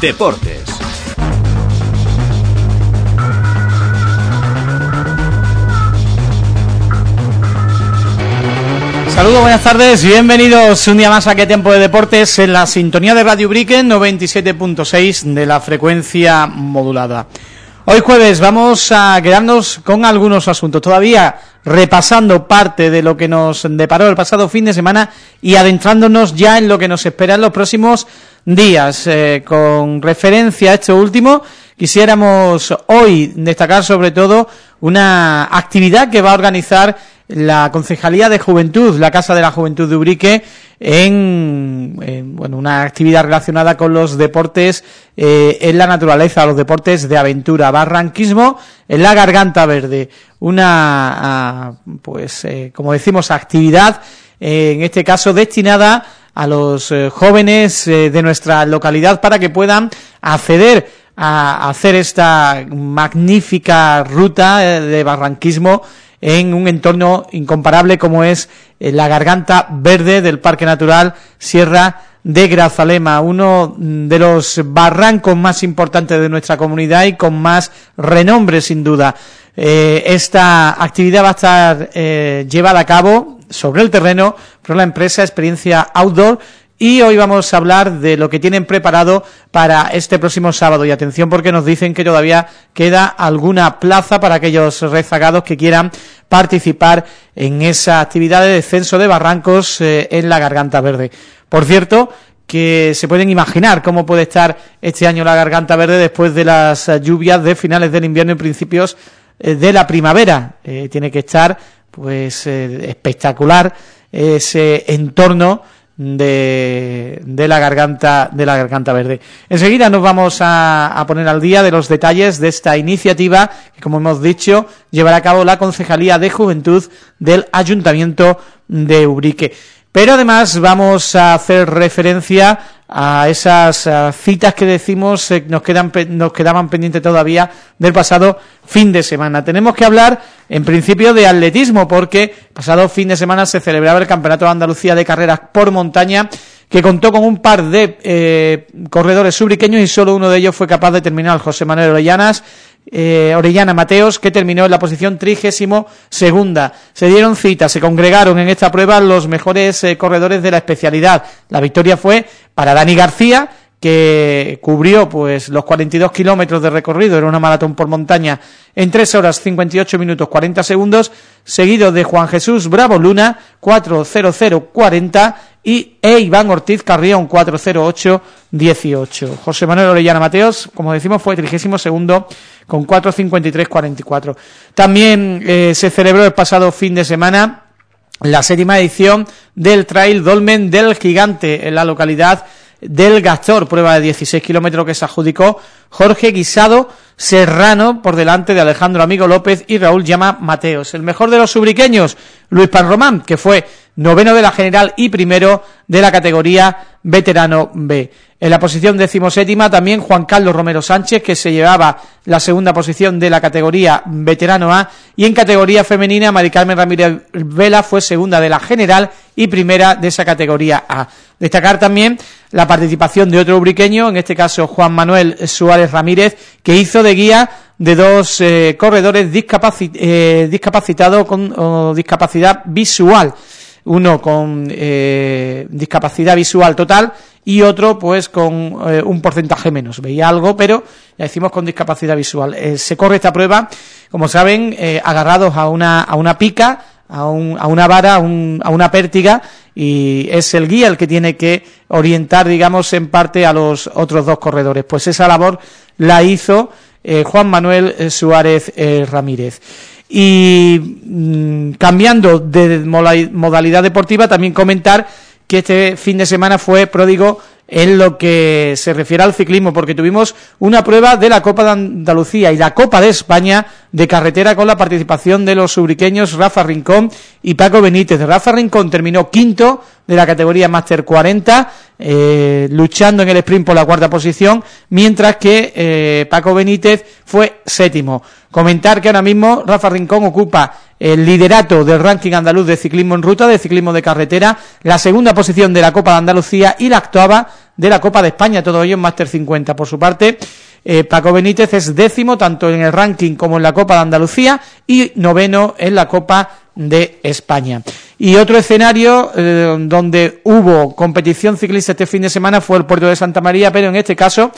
Deportes. Saludos, buenas tardes, bienvenidos un día más a Qué Tiempo de Deportes en la sintonía de Radio Ubrique 97.6 de la frecuencia modulada. Hoy jueves vamos a quedarnos con algunos asuntos, todavía repasando parte de lo que nos deparó el pasado fin de semana y adentrándonos ya en lo que nos espera en los próximos días. Eh, con referencia a esto último, quisiéramos hoy destacar sobre todo una actividad que va a organizar la Concejalía de Juventud, la Casa de la Juventud de Ubrique, en, bueno, una actividad relacionada con los deportes eh, en la naturaleza, los deportes de aventura, barranquismo en la Garganta Verde, una, ah, pues, eh, como decimos, actividad, eh, en este caso destinada a los jóvenes de nuestra localidad para que puedan acceder a hacer esta magnífica ruta de barranquismo en un entorno incomparable como es eh, la garganta verde del Parque Natural Sierra de Grazalema, uno de los barrancos más importantes de nuestra comunidad y con más renombre sin duda. Eh, esta actividad va a estar eh, llevada a cabo sobre el terreno por la empresa Experiencia Outdoor y hoy vamos a hablar de lo que tienen preparado para este próximo sábado. Y atención porque nos dicen que todavía queda alguna plaza para aquellos rezagados que quieran participar en esa actividad de descenso de barrancos eh, en la Garganta Verde. Por cierto, que se pueden imaginar cómo puede estar este año la Garganta Verde después de las lluvias de finales del invierno y principios de la primavera. Eh, tiene que estar pues espectacular ese entorno de, de, la garganta de la garganta verde. Enseguida nos vamos a, a, poner al día de los detalles de esta iniciativa que, como hemos dicho, llevará a cabo la Concejalía de Juventud del Ayuntamiento de Ubrique. Pero además vamos a hacer referencia a esas citas que decimos eh, nos quedan nos quedaban pendientes todavía del pasado fin de semana. Tenemos que hablar en principio de atletismo porque pasado fin de semana se celebraba el Campeonato de Andalucía de Carreras por Montaña que contó con un par de eh, corredores subriqueños y solo uno de ellos fue capaz de terminar, José Manuel Orellanas, eh, Orellana Mateos, que terminó en la posición trigésimo segunda. Se dieron citas, se congregaron en esta prueba los mejores eh, corredores de la especialidad. La victoria fue para Dani García, que cubrió pues los 42 kilómetros de recorrido, era una maratón por montaña, en 3 horas 58 minutos 40 segundos, seguido de Juan Jesús Bravo Luna, 4.0040 y e Iván Ortiz Carrión, 4.08.18. José Manuel Orellana Mateos, como decimos, fue 32 segundo con 4.53.44. También eh, se celebró el pasado fin de semana la séptima edición del Trail Dolmen del Gigante en la localidad del Gastor, prueba de 16 kilómetros que se adjudicó Jorge Guisado Serrano por delante de Alejandro Amigo López y Raúl Llama Mateos. El mejor de los subriqueños, Luis Pan Román, que fue noveno de la general y primero de la categoría veterano B. En la posición decimoséptima también Juan Carlos Romero Sánchez, que se llevaba la segunda posición de la categoría veterano A, y en categoría femenina Mari Carmen Ramírez Vela fue segunda de la general y primera de esa categoría A. Destacar también la participación de otro ubriqueño, en este caso Juan Manuel Suárez Ramírez, que hizo de guía de dos eh, corredores eh, discapacitados con discapacidad visual uno con eh, discapacidad visual total y otro pues con eh, un porcentaje menos. Veía algo, pero ya decimos con discapacidad visual. Eh, se corre esta prueba, como saben, agarrados a una, a una pica, a, un, a una vara, a, un, a una pértiga y es el guía el que tiene que orientar, digamos, en parte a los otros dos corredores. Pues esa labor la hizo Juan Manuel Suárez Ramírez. Y mm, cambiando de modalidad deportiva, también comentar que este fin de semana fue pródigo en lo que se refiere al ciclismo, porque tuvimos una prueba de la Copa de Andalucía y la Copa de España de carretera con la participación de los ubriqueños Rafa Rincón y Paco Benítez. Rafa Rincón terminó quinto de la categoría Master 40, eh, luchando en el sprint por la cuarta posición, mientras que eh, Paco Benítez fue séptimo. Comentar que ahora mismo Rafa Rincón ocupa el liderato del ranking andaluz de ciclismo en ruta, de ciclismo de carretera, la segunda posición de la Copa de Andalucía y la octava de la Copa de España, todo ello en Máster 50. Por su parte, eh, Paco Benítez es décimo tanto en el ranking como en la Copa de Andalucía y noveno en la Copa de España. Y otro escenario eh, donde hubo competición ciclista este fin de semana fue el Puerto de Santa María, pero en este caso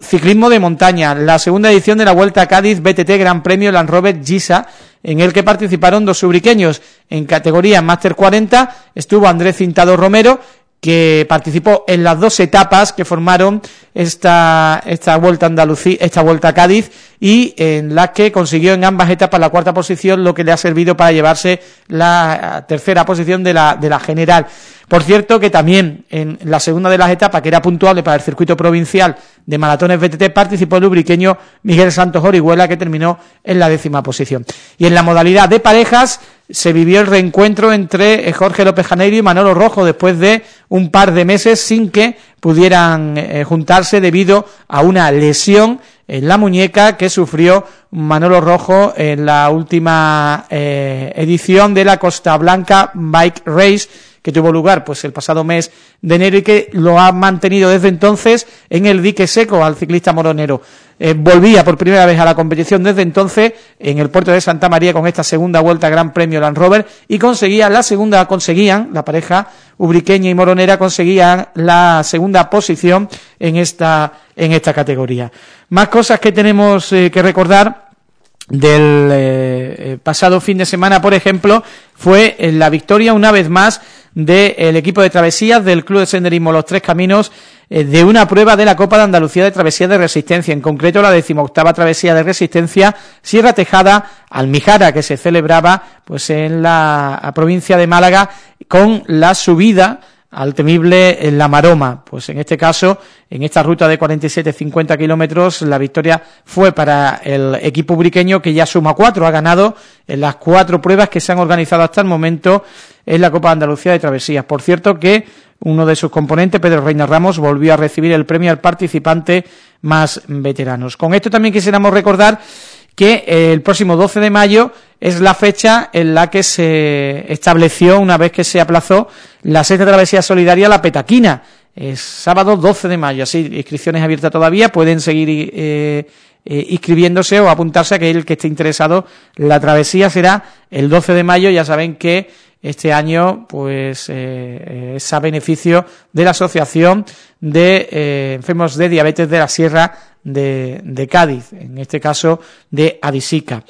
ciclismo de montaña, la segunda edición de la Vuelta a Cádiz BTT Gran Premio Land Rover Gisa, en el que participaron dos ubriqueños en categoría Master 40, estuvo Andrés Cintado Romero que participó en las dos etapas que formaron esta, esta vuelta a Andalucía, esta vuelta a Cádiz y en la que consiguió en ambas etapas la cuarta posición, lo que le ha servido para llevarse la tercera posición de la, de la general. Por cierto que también en la segunda de las etapas, que era puntuable para el circuito provincial de maratones BTT, participó el lubriqueño Miguel Santos Orihuela, que terminó en la décima posición. Y en la modalidad de parejas se vivió el reencuentro entre Jorge López Janeiro y Manolo Rojo después de un par de meses sin que pudieran eh, juntarse debido a una lesión en la muñeca que sufrió Manolo Rojo en la última eh, edición de la Costa Blanca Bike Race que tuvo lugar pues el pasado mes de enero y que lo ha mantenido desde entonces en el dique seco al ciclista moronero. Eh, volvía por primera vez a la competición desde entonces en el puerto de Santa María con esta segunda vuelta Gran Premio Land Rover y conseguía la segunda, conseguían, la pareja ubriqueña y moronera conseguían la segunda posición en esta, en esta categoría. Más cosas que tenemos eh, que recordar del eh, pasado fin de semana, por ejemplo, fue la victoria una vez más del equipo de travesías del Club de Senderismo Los Tres Caminos eh, de una prueba de la Copa de Andalucía de Travesía de Resistencia, en concreto la decimoctava Travesía de Resistencia Sierra Tejada Almijara, que se celebraba pues en la provincia de Málaga con la subida al temible la Maroma. Pues en este caso, en esta ruta de 47-50 kilómetros, la victoria fue para el equipo ubriqueño que ya suma cuatro, ha ganado en las cuatro pruebas que se han organizado hasta el momento en la Copa de Andalucía de Travesías. Por cierto que uno de sus componentes, Pedro Reina Ramos, volvió a recibir el premio al participante más veteranos. Con esto también quisiéramos recordar que el próximo 12 de mayo es la fecha en la que se estableció, una vez que se aplazó, la sexta travesía solidaria La Petaquina. Es sábado 12 de mayo, así, inscripciones abiertas todavía, pueden seguir eh, eh, inscribiéndose o apuntarse a aquel que esté interesado. La travesía será el 12 de mayo, ya saben que este año pues eh, es a beneficio de la Asociación de eh, Enfermos de Diabetes de la Sierra de, Cádiz, en este caso de Adisica.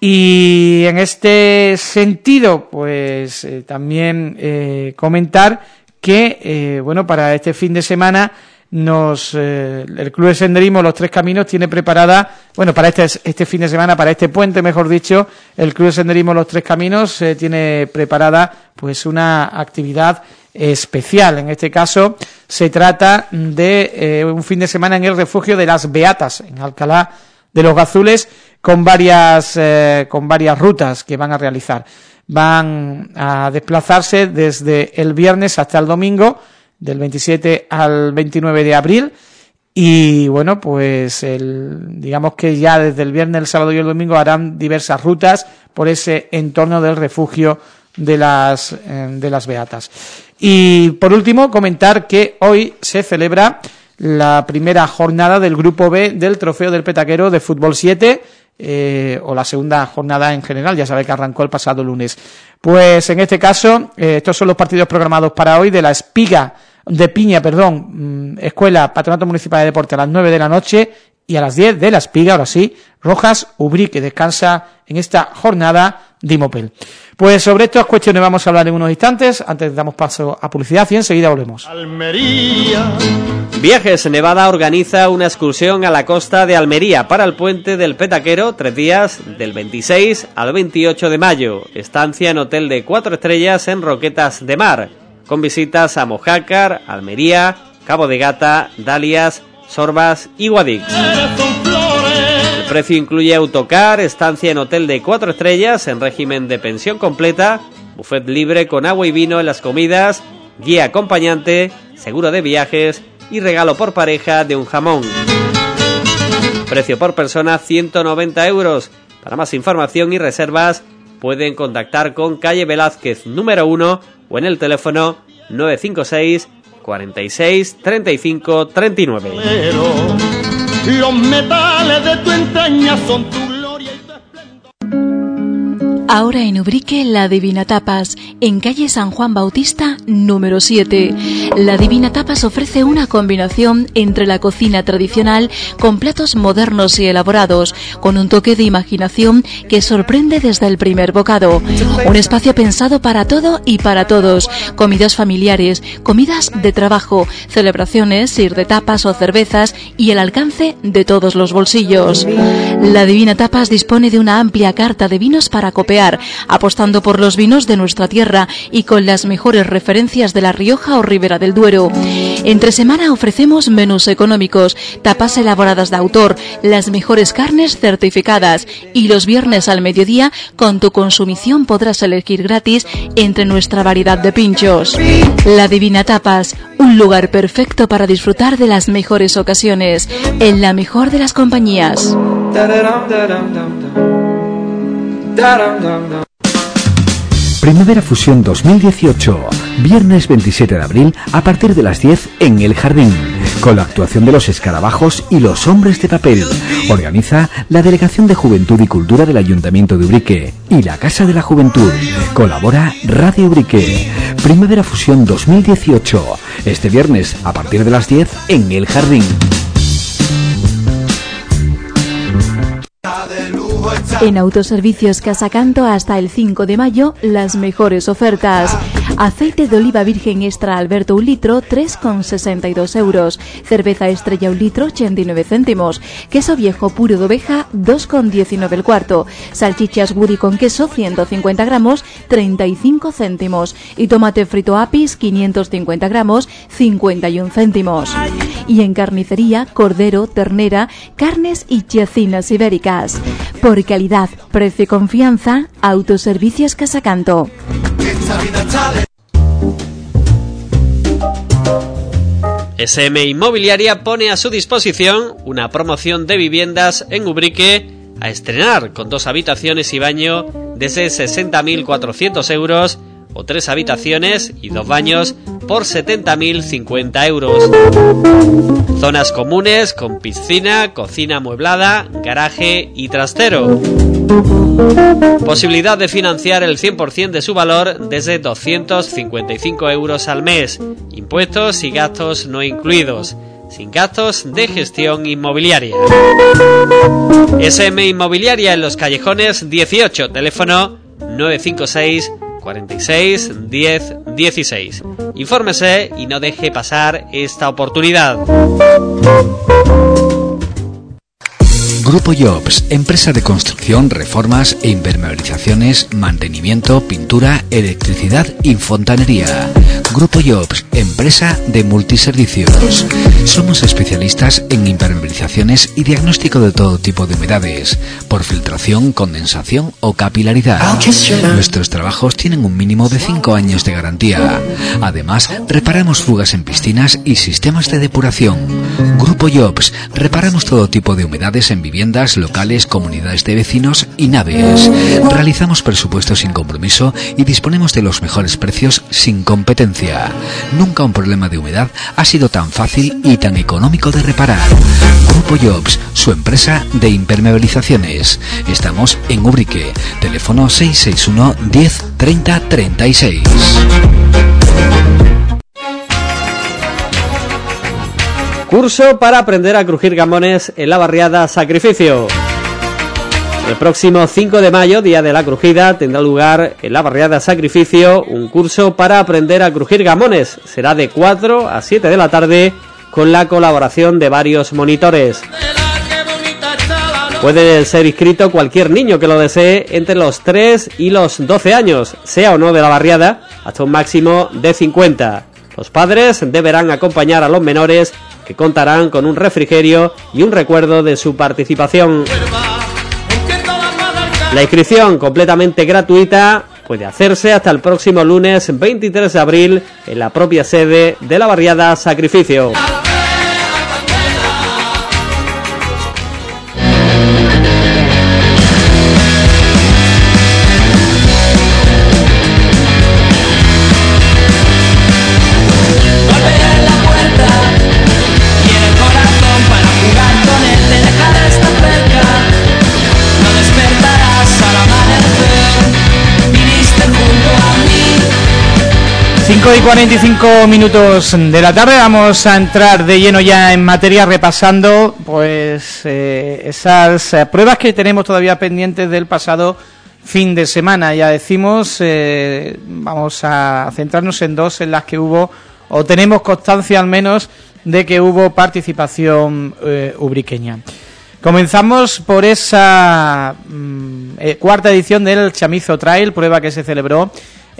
Y en este sentido, pues eh, también eh, comentar que, eh, bueno, para este fin de semana nos eh, el Club de Senderismo Los Tres Caminos tiene preparada, bueno, para este, este fin de semana, para este puente, mejor dicho, el Club de Senderismo Los Tres Caminos eh, tiene preparada pues una actividad especial. En este caso se trata de eh, un fin de semana en el refugio de las Beatas, en Alcalá de los Gazules, con varias, con varias rutas que van a realizar. Van a desplazarse desde el viernes hasta el domingo, del 27 al 29 de abril y bueno, pues el, digamos que ya desde el viernes, el sábado y el domingo harán diversas rutas por ese entorno del refugio de las, eh, de las Beatas. Y por último, comentar que hoy se celebra la primera jornada del Grupo B del Trofeo del Petaquero de Fútbol 7, eh, o la segunda jornada en general, ya sabe que arrancó el pasado lunes. Pues en este caso, eh, estos son los partidos programados para hoy de la Espiga de Piña, perdón, mm, Escuela Patronato Municipal de Deporte a las 9 de la noche y a las 10 de la Espiga, ahora sí, Rojas Ubrí, que descansa en esta jornada de Imopel. Pues sobre estas cuestiones vamos a hablar en unos instantes, antes damos paso a publicidad y enseguida volvemos. Almería. Viajes Nevada organiza una excursión a la costa de Almería para el puente del Petaquero, tres días del 26 al 28 de mayo. Estancia en hotel de cuatro estrellas en Roquetas de Mar, con visitas a Mojácar, Almería, Cabo de Gata, Dalias, Sorbas y Guadix. El precio incluye autocar, estancia en hotel de cuatro estrellas en régimen de pensión completa, buffet libre con agua y vino en las comidas, guía acompañante, seguro de viajes y regalo por pareja de un jamón. Precio por persona 190 euros. Para más información y reservas pueden contactar con calle Velázquez número 1 o en el teléfono 956 46 35 39. Los metales de tu entraña son tu Ahora en Ubrique, La Divina Tapas, en calle San Juan Bautista, número 7. La Divina Tapas ofrece una combinación entre la cocina tradicional con platos modernos y elaborados, con un toque de imaginación que sorprende desde el primer bocado. Un espacio pensado para todo y para todos. Comidas familiares, comidas de trabajo, celebraciones, ir de tapas o cervezas y el alcance de todos los bolsillos. La Divina Tapas dispone de una amplia carta de vinos para copiar apostando por los vinos de nuestra tierra y con las mejores referencias de La Rioja o Ribera del Duero. Entre semana ofrecemos menús económicos, tapas elaboradas de autor, las mejores carnes certificadas y los viernes al mediodía con tu consumición podrás elegir gratis entre nuestra variedad de pinchos. La Divina Tapas, un lugar perfecto para disfrutar de las mejores ocasiones, en la mejor de las compañías. Primavera Fusión 2018, viernes 27 de abril a partir de las 10 en El Jardín, con la actuación de los escarabajos y los hombres de papel. Organiza la Delegación de Juventud y Cultura del Ayuntamiento de Ubrique y la Casa de la Juventud. Colabora Radio Ubrique. Primavera Fusión 2018, este viernes a partir de las 10 en El Jardín. En Autoservicios Casacanto hasta el 5 de mayo, las mejores ofertas. Aceite de oliva virgen extra Alberto un litro, 3,62 euros. Cerveza estrella un litro, 89 céntimos. Queso viejo puro de oveja, 2,19 el cuarto. Salchichas Woody con queso, 150 gramos, 35 céntimos. Y tomate frito apis, 550 gramos, 51 céntimos. Y en carnicería, cordero, ternera, carnes y checinas ibéricas. Por calidad, precio y confianza, Autoservicios Casacanto. SM Inmobiliaria pone a su disposición una promoción de viviendas en Ubrique a estrenar con dos habitaciones y baño desde 60.400 euros o tres habitaciones y dos baños por 70.050 euros. Zonas comunes con piscina, cocina amueblada, garaje y trastero. Posibilidad de financiar el 100% de su valor desde 255 euros al mes, impuestos y gastos no incluidos, sin gastos de gestión inmobiliaria. SM Inmobiliaria en los callejones 18, teléfono 956 46 10 16. Infórmese y no deje pasar esta oportunidad. Grupo Jobs, empresa de construcción, reformas e impermeabilizaciones, mantenimiento, pintura, electricidad y fontanería. Grupo Jobs, empresa de multiservicios. Somos especialistas en impermeabilizaciones y diagnóstico de todo tipo de humedades, por filtración, condensación o capilaridad. Nuestros trabajos tienen un mínimo de 5 años de garantía. Además, reparamos fugas en piscinas y sistemas de depuración. Grupo Jobs, reparamos todo tipo de humedades en viviendas locales, comunidades de vecinos y naves. Realizamos presupuestos sin compromiso y disponemos de los mejores precios sin competencia. Nunca un problema de humedad ha sido tan fácil y tan económico de reparar. Grupo Jobs, su empresa de impermeabilizaciones. Estamos en Ubrique. Teléfono 661 10 30 36. Curso para aprender a crujir gamones en la barriada Sacrificio. El próximo 5 de mayo, día de la crujida, tendrá lugar en la barriada Sacrificio un curso para aprender a crujir gamones. Será de 4 a 7 de la tarde con la colaboración de varios monitores. Puede ser inscrito cualquier niño que lo desee entre los 3 y los 12 años, sea o no de la barriada, hasta un máximo de 50. Los padres deberán acompañar a los menores que contarán con un refrigerio y un recuerdo de su participación. La inscripción completamente gratuita puede hacerse hasta el próximo lunes 23 de abril en la propia sede de la barriada Sacrificio. 5 y 45 minutos de la tarde vamos a entrar de lleno ya en materia repasando pues eh, esas eh, pruebas que tenemos todavía pendientes del pasado fin de semana. Ya decimos, eh, vamos a centrarnos en dos en las que hubo, o tenemos constancia al menos, de que hubo participación ubriqueña. Comenzamos por esa mm, cuarta edición del Chamizo Trail, prueba que se celebró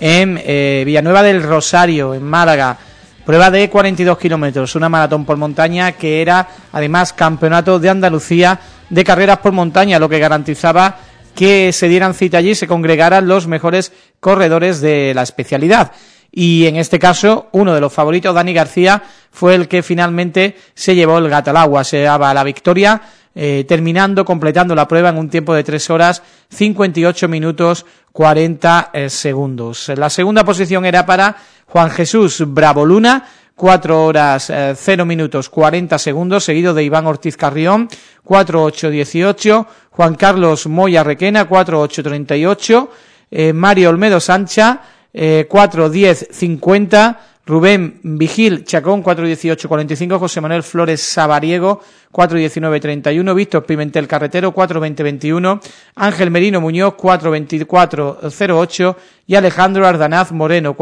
en eh, Villanueva del Rosario, en Málaga. Prueba de 42 kilómetros, una maratón por montaña que era además campeonato de Andalucía de carreras por montaña, lo que garantizaba que se dieran cita allí y se congregaran los mejores corredores de la especialidad. Y en este caso, uno de los favoritos, Dani García, fue el que finalmente se llevó el gato al agua, se daba la victoria eh, terminando, completando la prueba en un tiempo de 3 horas 58 minutos 40 eh, segundos. La segunda posición era para Juan Jesús Bravo Luna, 4 horas 0 eh, minutos 40 segundos, seguido de Iván Ortiz Carrión, 4.8.18, Juan Carlos Moya Requena, 4.8.38, eh, Mario Olmedo Sancha, eh, 4.10.50, Rubén Vigil Chacón 4.18.45, José Manuel Flores Sabariego 4.19.31, Víctor Pimentel Carretero 4.20.21, Ángel Merino Muñoz 4.24.08 y Alejandro Ardanaz Moreno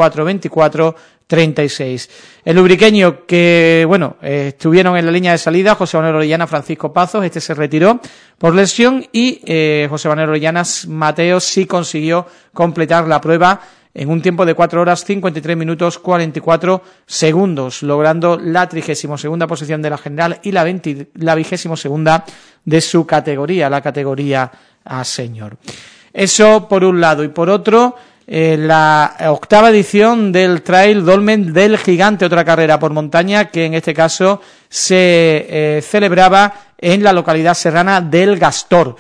4.24.36. El lubriqueño que, bueno, eh, estuvieron en la línea de salida, José Manuel Orellana, Francisco Pazos, este se retiró por lesión y eh, José Manuel Orellana Mateo sí consiguió completar la prueba en un tiempo de 4 horas 53 minutos 44 segundos, logrando la 32 segunda posición de la general y la, 20, la 22 segunda de su categoría, la categoría a señor. Eso por un lado. Y por otro, eh, la octava edición del Trail Dolmen del Gigante, otra carrera por montaña que en este caso se eh, celebraba en la localidad serrana del Gastor.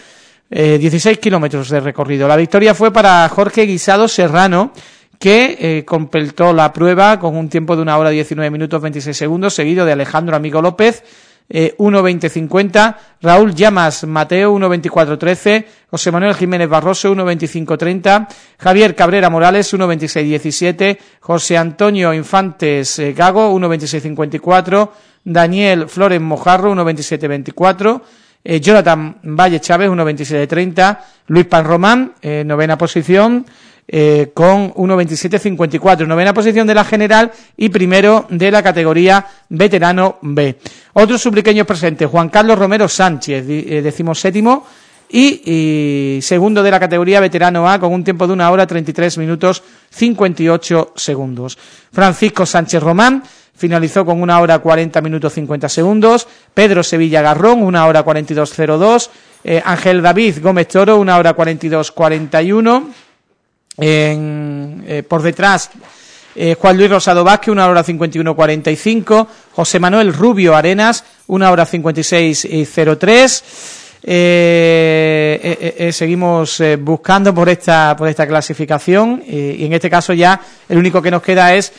16 eh, kilómetros de recorrido. La victoria fue para Jorge Guisado Serrano, que eh, completó la prueba con un tiempo de una hora 19 minutos 26 segundos, seguido de Alejandro Amigo López, eh, 1.20.50, Raúl Llamas Mateo 1.24.13, José Manuel Jiménez Barroso 1.25.30, Javier Cabrera Morales 1.26.17, José Antonio Infantes eh, Gago 1.26.54, Daniel Flores Mojarro 1.27.24, eh, Jonathan Valle Chávez, 1.27.30, Luis Pan Román, eh, novena posición, eh, con 1.27.54, novena posición de la general y primero de la categoría veterano B. Otros subliqueños presentes, Juan Carlos Romero Sánchez, decimos séptimo, y, segundo de la categoría veterano A con un tiempo de una hora 33 minutos 58 segundos. Francisco Sánchez Román finalizó con una hora 40 minutos 50 segundos, Pedro Sevilla Garrón, una hora 42.02, eh, Ángel David Gómez Toro, una hora 42.41, eh, por detrás eh, Juan Luis Rosado Vázquez, una hora 51.45, José Manuel Rubio Arenas, una hora 56.03, eh, eh, eh, seguimos buscando por esta por esta clasificación. Y en este caso ya el único que nos queda es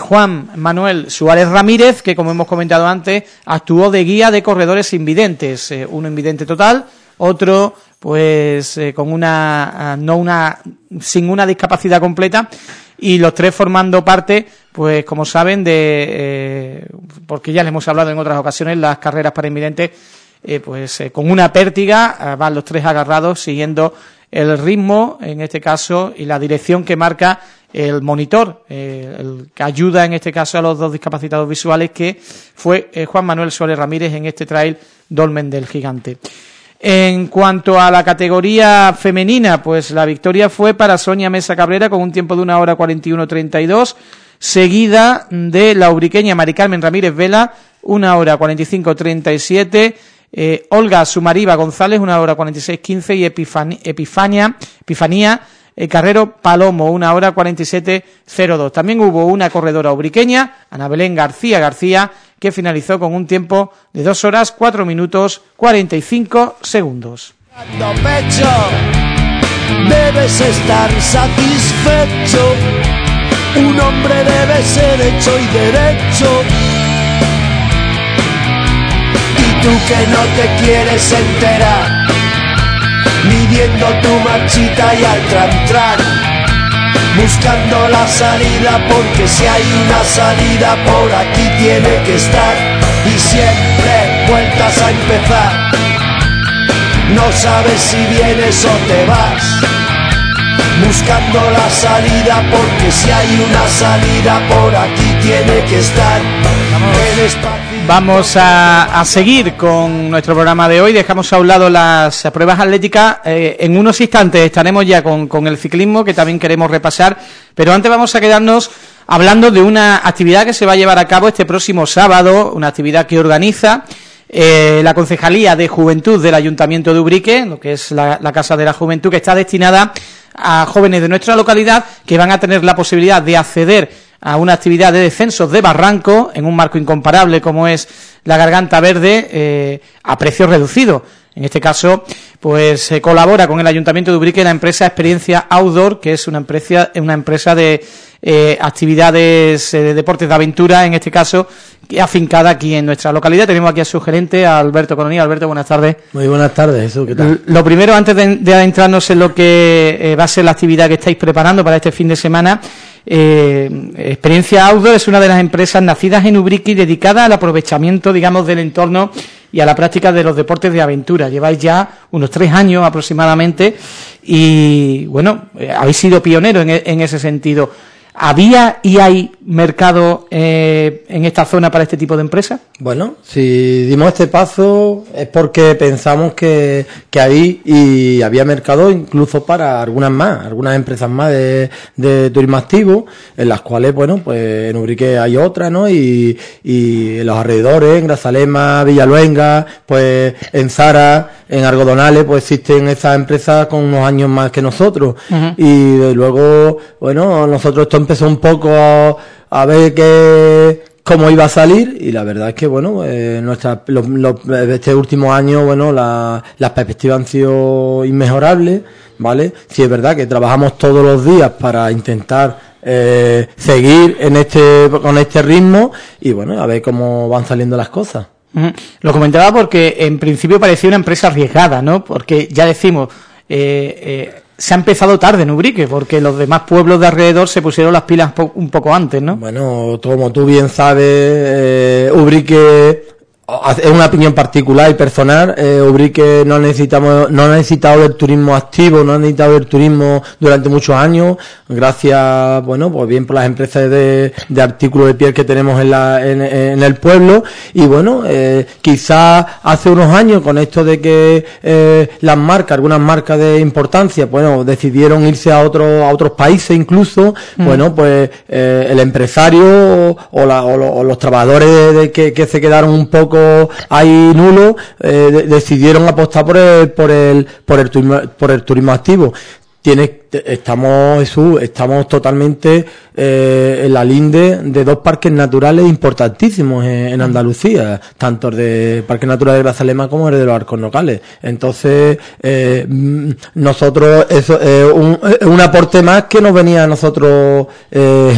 Juan Manuel Suárez Ramírez que como hemos comentado antes actuó de guía de corredores invidentes uno invidente total otro pues con una no una sin una discapacidad completa y los tres formando parte pues como saben de porque ya les hemos hablado en otras ocasiones las carreras para invidentes eh, pues eh, con una pértiga eh, van los tres agarrados siguiendo el ritmo, en este caso, y la dirección que marca el monitor, el que ayuda en este caso a los dos discapacitados visuales, que fue Juan Manuel Suárez Ramírez en este trail Dolmen del Gigante. En cuanto a la categoría femenina, pues la victoria fue para Sonia Mesa Cabrera con un tiempo de una hora 41.32, seguida de la ubriqueña Mari Carmen Ramírez Vela, una hora 45.37, eh, Olga Sumariva González, una hora 46.15 y Epifania, Epifanía eh, Carrero Palomo, una hora 47.02. También hubo una corredora ubriqueña, Ana Belén García García, que finalizó con un tiempo de dos horas, cuatro minutos, 45 segundos. debes estar satisfecho, un hombre debe ser hecho y derecho. Tú que no te quieres enterar, midiendo tu marchita y al tran buscando la salida porque si hay una salida por aquí tiene que estar y siempre vueltas a empezar. No sabes si vienes o te vas, buscando la salida porque si hay una salida por aquí tiene que estar. El espacio Vamos a, seguir con nuestro programa de hoy. Dejamos a un lado las pruebas atléticas. Eh, en unos instantes estaremos ya con, con el ciclismo, que también queremos repasar. Pero antes vamos a quedarnos hablando de una actividad que se va a llevar a cabo este próximo sábado, una actividad que organiza eh, la Concejalía de Juventud del Ayuntamiento de Ubrique, lo que es la, Casa de la Juventud, que está destinada a jóvenes de nuestra localidad que van a tener la posibilidad de acceder a una actividad de descensos de barranco en un marco incomparable como es la Garganta Verde eh, a precio reducido. En este caso, pues se colabora con el Ayuntamiento de Ubrique la empresa Experiencia Outdoor, que es una empresa, una empresa de eh, actividades eh, de deportes de aventura, en este caso, que afincada aquí en nuestra localidad. Tenemos aquí a su gerente, a Alberto Coronía. Alberto, buenas tardes. Muy buenas tardes, Jesús, ¿qué tal? Lo primero, antes de, de adentrarnos en lo que eh, va a ser la actividad que estáis preparando para este fin de semana, eh, Experiencia Outdoor es una de las empresas nacidas en Ubrique y dedicada al aprovechamiento, digamos, del entorno y a la práctica de los deportes de aventura. Lleváis ya unos tres años aproximadamente y, bueno, eh, habéis sido pioneros en, e- en ese sentido. ¿Había y hay mercado eh, en esta zona para este tipo de empresas? Bueno, si dimos este paso es porque pensamos que, que ahí y había mercado incluso para algunas más, algunas empresas más de, de turismo activo, en las cuales, bueno, pues en Ubrique hay otras, ¿no? Y, y en los alrededores, en Grazalema, Villaluenga, pues en Zara, en Argodonales, pues existen esas empresas con unos años más que nosotros. Y luego, bueno, nosotros esto empezó un poco a, a ver que cómo iba a salir y la verdad es que bueno eh, nuestra los- los- este último año bueno la- las perspectivas han sido inmejorables vale sí es verdad que trabajamos todos los días para intentar eh, seguir en este con este ritmo y bueno a ver cómo van saliendo las cosas. Lo comentaba porque en principio parecía una empresa arriesgada, ¿no? Porque ya decimos, eh, eh, se ha empezado tarde en Ubrique, porque los demás pueblos de alrededor se pusieron las pilas un poco antes, ¿no? Bueno, como tú bien sabes, eh, Ubrique es una opinión particular y personal. Eh, Ubrique no necesitamos, no ha necesitado del turismo activo, no ha necesitado del turismo durante muchos años, gracias, bueno, pues bien por las empresas de, de artículos de piel que tenemos en, la, en, en el pueblo. Y bueno, eh, quizás hace unos años con esto de que eh, las marcas, algunas marcas de importancia, bueno, decidieron irse a otros a otros países incluso, bueno, pues eh, el empresario o, o la- o lo- o los trabajadores de, de que, que se quedaron un poco ahí nulos, eh, de- decidieron apostar por el por el por el turismo, por el turismo activo. Tiene, te- estamos, estamos totalmente eh, en la linde de dos parques naturales importantísimos en, Andalucía, tanto el de Parque Natural de Grazalema como el de los Arcos Locales. Entonces, eh, mm, nosotros, eso es un, aporte más que nos venía a nosotros eh,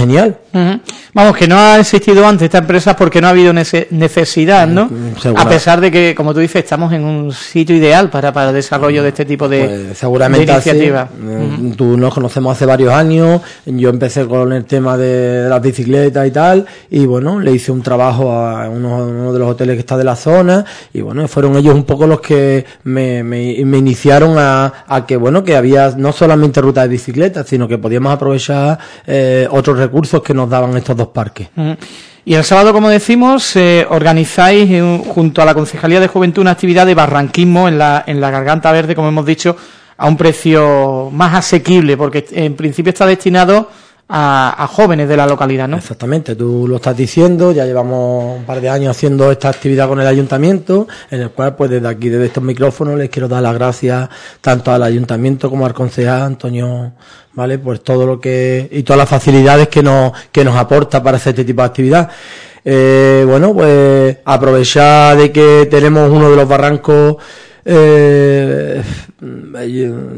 Vamos, que no ha existido antes esta empresa porque no ha habido nece- necesidad, ¿no? segura- A pesar de que, como tú dices, estamos en un sitio ideal para, para el desarrollo de este tipo de, Pues seguramente de así. iniciativas. Eh, Tú nos conocemos hace varios años. Yo empecé con el tema de las bicicletas y tal. Y bueno, le hice un trabajo a uno, uno de los hoteles que está de la zona. Y bueno, fueron ellos un poco los que me, me, me iniciaron a, a que, bueno, que había no solamente rutas de bicicletas, sino que podíamos aprovechar eh, otros recursos que nos daban estos dos parques. Ujú. Y el sábado, como decimos, eh, organizáis junto a la Concejalía de Juventud una actividad de barranquismo en la, en la Garganta Verde, como hemos dicho, a un precio más asequible, porque en principio está destinado a, a jóvenes de la localidad, ¿no? Exactamente, tú lo estás diciendo, ya llevamos un par de años haciendo esta actividad con el ayuntamiento, en el cual pues desde aquí, desde estos micrófonos, les quiero dar las gracias tanto al ayuntamiento como al concejal Antonio, ¿vale? Pues todo lo que, y todas las facilidades que nos, que nos aporta para hacer este tipo de actividad. Eh, bueno, pues aprovechar de que tenemos uno de los barrancos eh,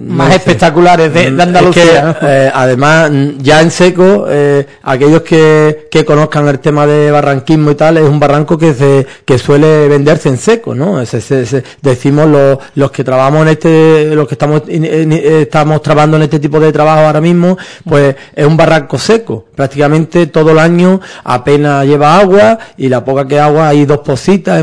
más espectaculares de, mm, Andalucía. Eh, además, ya en seco, eh, aquellos que, que conozcan el tema de barranquismo y tal, es un barranco que se, que suele venderse en seco, ¿no? decimos los, los que trabajamos en este, los que estamos, estamos trabajando en este tipo de trabajo ahora mismo, pues es un barranco seco. Prácticamente todo el año apenas lleva agua y la poca que agua hay dos positas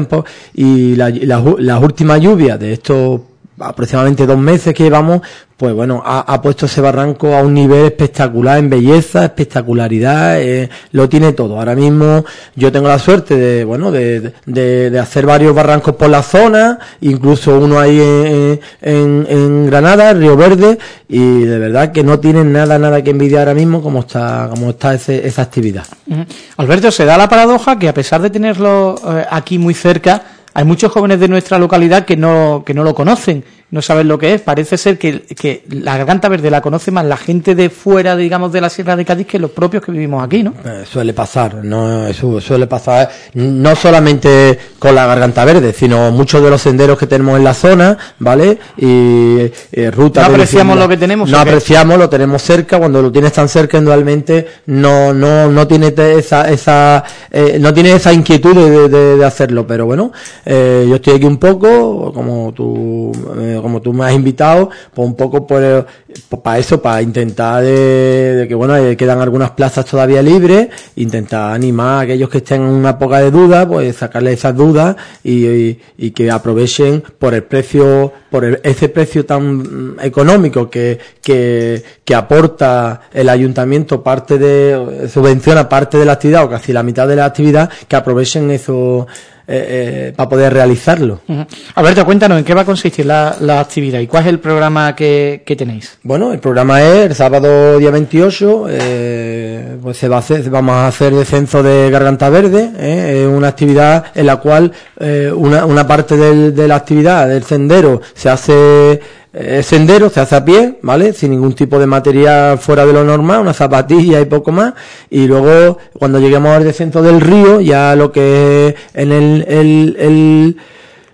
y las últimas lluvias de estos aproximadamente dos meses que llevamos, pues bueno, ha, puesto ese barranco a un nivel espectacular en belleza, espectacularidad, eh, lo tiene todo. Ahora mismo yo tengo la suerte de, bueno, de, de, hacer varios barrancos por la zona, incluso uno ahí en, en, en, Granada, Río Verde, y de verdad que no tienen nada, nada que envidiar ahora mismo como está, como está ese, esa actividad. Alberto, se da la paradoja que a pesar de tenerlo eh, aquí muy cerca, hay muchos jóvenes de nuestra localidad que no, que no lo conocen no saben lo que es. Parece ser que, que, la garganta verde la conoce más la gente de fuera, digamos, de la Sierra de Cádiz que los propios que vivimos aquí, ¿no? Eh, suele pasar, no, eso suele pasar, no solamente con la garganta verde, sino muchos de los senderos que tenemos en la zona, ¿vale? Y eh, rutas. No apreciamos lo que tenemos. No apreciamos, lo tenemos cerca, cuando lo tienes tan cerca, indudablemente no, no, no tiene esa, esa, eh, no tiene esa inquietud de, de, de hacerlo, pero bueno, eh, yo estoy aquí un poco, como tú, como tú me has invitado, pues un poco por, para eso, para intentar de, que bueno, quedan algunas plazas todavía libres, intentar animar a aquellos que estén en una poca de duda, pues sacarle esas dudas y, y, que aprovechen por el precio, por ese precio tan económico que, que, que aporta el ayuntamiento parte de, subvenciona parte de la actividad o casi la mitad de la actividad, que aprovechen eso eh, eh, para poder realizarlo. Alberto, cuéntanos, ¿en qué va a consistir la, actividad y cuál es el programa que, tenéis? Bueno, el programa es el sábado día 28, eh, pues se va a hacer, vamos a hacer descenso de Garganta Verde, es una actividad en la cual una, una parte de la actividad del sendero se hace es sendero, se hace a pie, ¿vale? Sin ningún tipo de material fuera de lo normal, una zapatilla y poco más. Y luego, cuando lleguemos al descenso del río, ya lo que es en el, el,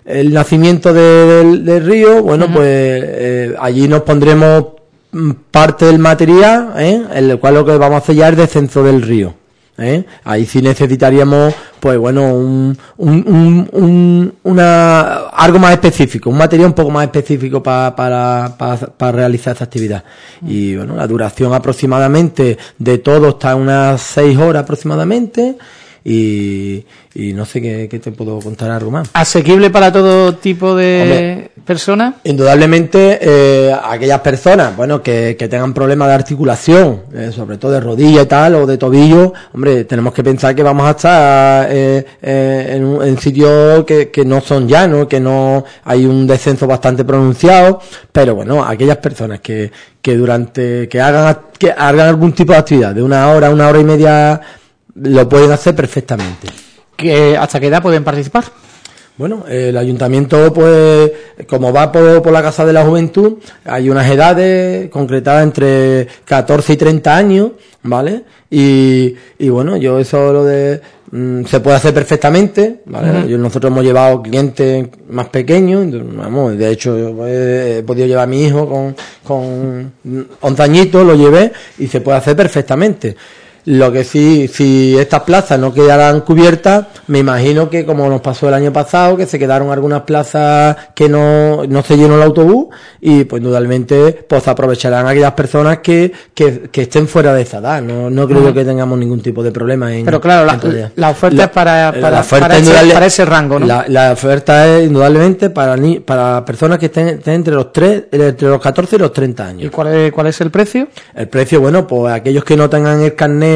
el, nacimiento del, río, bueno, pues eh, allí nos pondremos parte del material, ¿eh? En el cual lo que vamos a hacer ya es descenso del río. ¿eh? Ahí sí necesitaríamos, pues bueno, un, un, un, una, algo más específico, un material un poco más específico para, para, para realizar esta actividad. Y bueno, la duración aproximadamente de todo está unas seis horas aproximadamente y, y no sé qué, te puedo contar algo más. ¿Asequible para todo tipo de personas? Indudablemente, eh, aquellas personas, bueno, que, que tengan problemas de articulación, eh, sobre todo de rodilla y tal, o de tobillo, hombre, tenemos que pensar que vamos a estar eh, eh en, en sitios que, que no son llanos, que no hay un descenso bastante pronunciado, pero bueno, aquellas personas que, que durante, que hagan, que hagan algún tipo de actividad de una hora, una hora y media lo pueden hacer perfectamente. ¿Qué, ¿Hasta qué edad pueden participar? Bueno, el ayuntamiento, pues, como va por, la Casa de la Juventud, hay unas edades concretadas entre 14 y 30 años, ¿vale? Y, y bueno, yo eso lo de, mm, se puede hacer perfectamente, ¿vale? nosotros hemos llevado clientes más pequeños, vamos, de hecho, he, podido llevar a mi hijo con, con 11 añitos, lo llevé, y se puede hacer perfectamente. Lo que sí, si estas plazas no quedaran cubiertas, me imagino que como nos pasó el año pasado, que se quedaron algunas plazas que no, no se llenó el autobús y pues indudablemente pues aprovecharán aquellas personas que, que, que estén fuera de esa edad. No, no creo que tengamos ningún tipo de problema en Pero claro, la, oferta es para, para, para, ese, para, ese, rango, ¿no? La, oferta es indudablemente para, para personas que estén, entre los tres, entre los 14 y los 30 años. ¿Y cuál es, cuál es el precio? El precio, bueno, pues aquellos que no tengan el carnet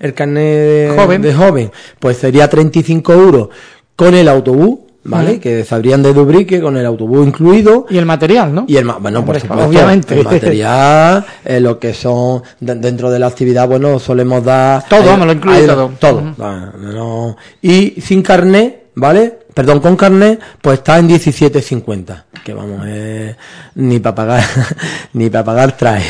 el carnet joven. de joven, pues sería 35 euros con el autobús, ¿vale? Que sabrían de Dubrique con el autobús incluido. Y el material, ¿no? Y el, bueno, por supuesto, obviamente. El material, eh, lo que son, dentro de la actividad, bueno, solemos dar... Todo, vamos, lo incluye todo. Todo. y sin carnet, ¿vale? Perdón, con carnet, pues está en 17.50. que vamos, eh, ni para pagar, ni para pagar traje,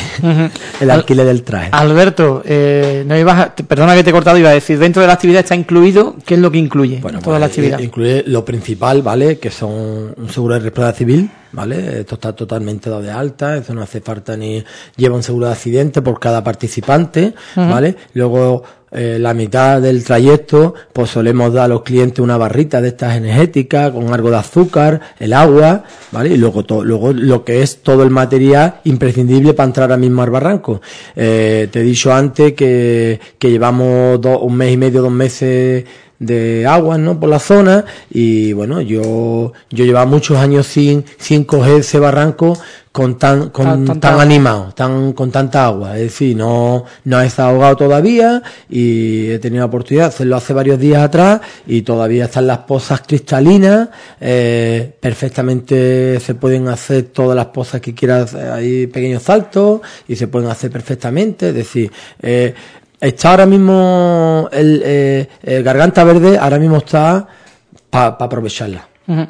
el alquiler del traje. Alberto, eh, no ibas a- perdona que te he cortado, iba a decir, dentro de la actividad está incluido, ¿qué es lo que incluye Bueno, toda pues, la actividad? Incluye lo principal, ¿vale? Que son un seguro de responsabilidad civil, ¿vale? Esto está totalmente dado de alta, eso no hace falta ni lleva un seguro de accidente por cada participante, ¿vale? Luego eh, la mitad del trayecto, pues solemos dar a los clientes una barrita de estas energéticas con algo de azúcar, el agua, ¿vale? Y luego todo, luego lo que es todo el material imprescindible para entrar ahora mismo al barranco. Eh, te he dicho antes que, que llevamos dos- un mes y medio, dos meses de aguas ¿no? por la zona. Y bueno yo yo llevaba muchos años sin sin coger ese barranco con tan con Tan- animado tan con tanta agua. Es decir no no he estado ahogado todavía y he tenido la oportunidad de hacerlo hace varios días atrás y todavía están las pozas cristalinas. Eh, perfectamente se pueden hacer todas las pozas que quieras eh, hay pequeños saltos y se pueden hacer perfectamente. Es decir eh, Está ahora mismo el, eh, el Garganta Verde, ahora mismo está para aprovecharla. Ujú.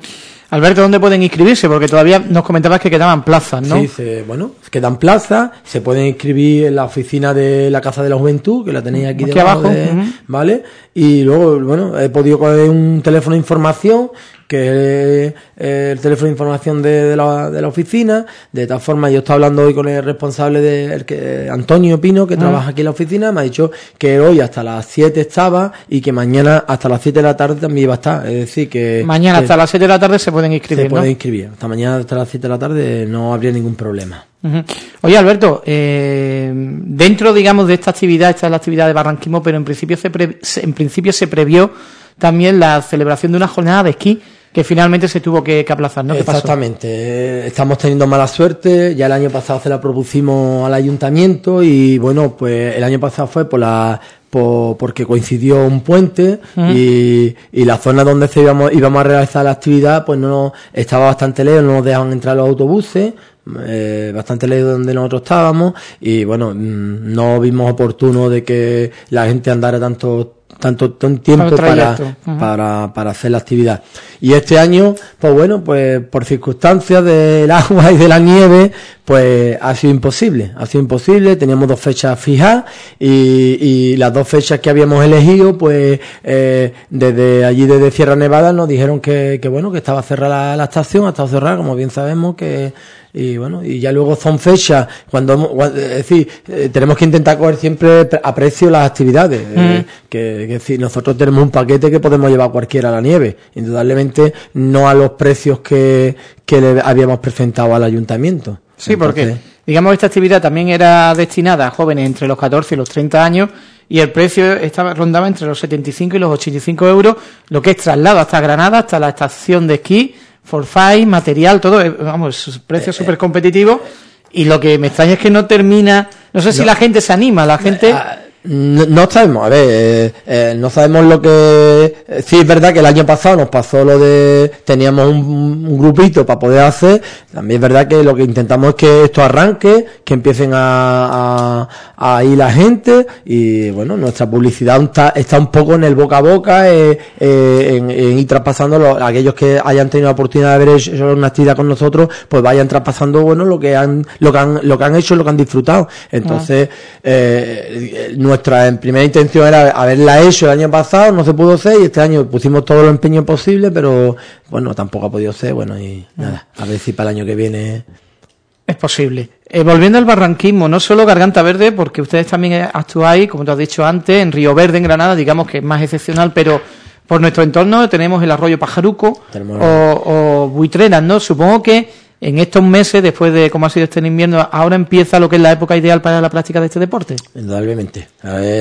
Alberto, ¿dónde pueden inscribirse? Porque todavía nos comentabas que quedaban plazas, ¿no? Sí, se- bueno, quedan plazas, se pueden inscribir en la oficina de la Casa de la Juventud, que la tenéis aquí, Aquí debajo, abajo, de-. ¿vale? Y luego, bueno, he podido coger un teléfono de información, que es eh, el teléfono de información de, de la, de la oficina, de tal forma yo estaba hablando hoy con el responsable de el que, Antonio Pino, que trabaja aquí en la oficina, me ha dicho que hoy hasta las 7 estaba y que mañana hasta las 7 de la tarde también iba a estar, es decir, que... Mañana que hasta las 7 de la tarde se pueden inscribir, se ¿no? puede inscribir, hasta mañana hasta las 7 de la tarde no habría ningún problema. Oye, Alberto, eh, dentro, digamos, de esta actividad, esta es la actividad de barranquismo, pero en principio se, pre- se- en principio se previó también la celebración de una jornada de esquí que finalmente se tuvo que, que aplazar, ¿no? Exactamente, eh, estamos teniendo mala suerte, ya el año pasado se la propusimos al ayuntamiento y bueno, pues el año pasado fue por la por- porque coincidió un puente y, y la zona donde se íbamos, íbamos a realizar la actividad pues no estaba bastante lejos, no nos dejaban entrar los autobuses, eh, bastante lejos de donde nosotros estábamos y bueno, mm, no vimos oportuno de que la gente andara tanto tanto, tanto tiempo para, para, para hacer la actividad. Y este año, pues bueno, pues por circunstancias del agua y de la nieve, pues ha sido imposible. Ha sido imposible, teníamos dos fechas fijas y, y las dos fechas que habíamos elegido, pues eh, desde allí, desde Sierra Nevada, nos dijeron que, que bueno, que estaba cerrada la, la estación, ha estado cerrada, como bien sabemos, que y bueno, y ya luego son fechas, cuando, es decir, eh, tenemos que intentar coger siempre pre- a precio las actividades, eh, que, que es decir, nosotros tenemos un paquete que podemos llevar cualquiera a la nieve, indudablemente no a los precios que, que le habíamos presentado al ayuntamiento. Sí, porque digamos esta actividad también era destinada a jóvenes entre los 14 y los 30 años y el precio estaba rondaba entre los 75 y los 85 euros, lo que es traslado hasta Granada, hasta la estación de esquí, forfait, material, todo, eh, vamos, es un Eh, precio súper competitivo y lo que me extraña es que no termina, no sé si la gente se anima, la gente... Ah, No, no sabemos, a ver, eh, eh, no sabemos lo que... eh, sí es verdad que el año pasado nos pasó lo de... Teníamos un, un grupito para poder hacer, también es verdad que lo que intentamos es que esto arranque, que empiecen a, a, a ir la gente y bueno, nuestra publicidad está, está un poco en el boca a boca, eh, eh, en, en ir traspasando lo- aquellos que hayan tenido la oportunidad de haber hecho una actividad con nosotros, pues vayan traspasando bueno lo que han, lo que han, lo que han hecho, lo que han disfrutado. Entonces, eh, nuestra en primera intención era haberla hecho el año pasado, no se pudo hacer y este año pusimos todo lo empeño posible, pero bueno, tampoco ha podido ser, bueno y nada, a ver si para el año que viene Es posible. Eh, volviendo al barranquismo, no solo Garganta Verde, porque ustedes también eh, actuáis, como te has dicho antes, en Río Verde, en Granada, digamos que es más excepcional, pero por nuestro entorno tenemos el arroyo Pajaruco Tenemos- o, o Buitrenas, ¿no? Supongo que en estos meses, después de cómo ha sido este invierno, ahora empieza lo que es la época ideal para la práctica de este deporte. Indudablemente.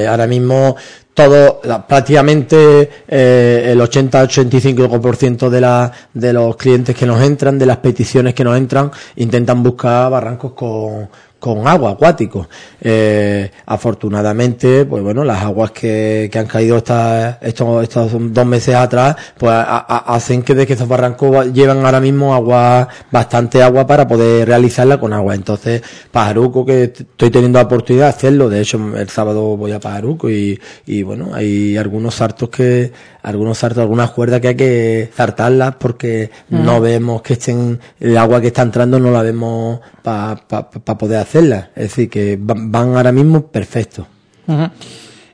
Ahora mismo todo, la- prácticamente eh, el 80-85% de, la, de los clientes que nos entran, de las peticiones que nos entran, intentan buscar barrancos con, con agua, acuáticos. Eh, afortunadamente, pues bueno, las aguas que, que han caído esta- estos, estos dos meses atrás, pues hacen que de que esos barrancos va- llevan ahora mismo agua, bastante agua para poder realizarla con agua. Entonces, Pajaruco, que estoy teniendo la oportunidad de hacerlo, de hecho el sábado voy a Pajaruco y, y bueno, hay algunos saltos que, algunos sartos, algunas cuerdas que hay que zartarlas porque no vemos que estén, el agua que está entrando no la vemos para pa, poder hacerla. Es decir, que van, ahora mismo perfectos.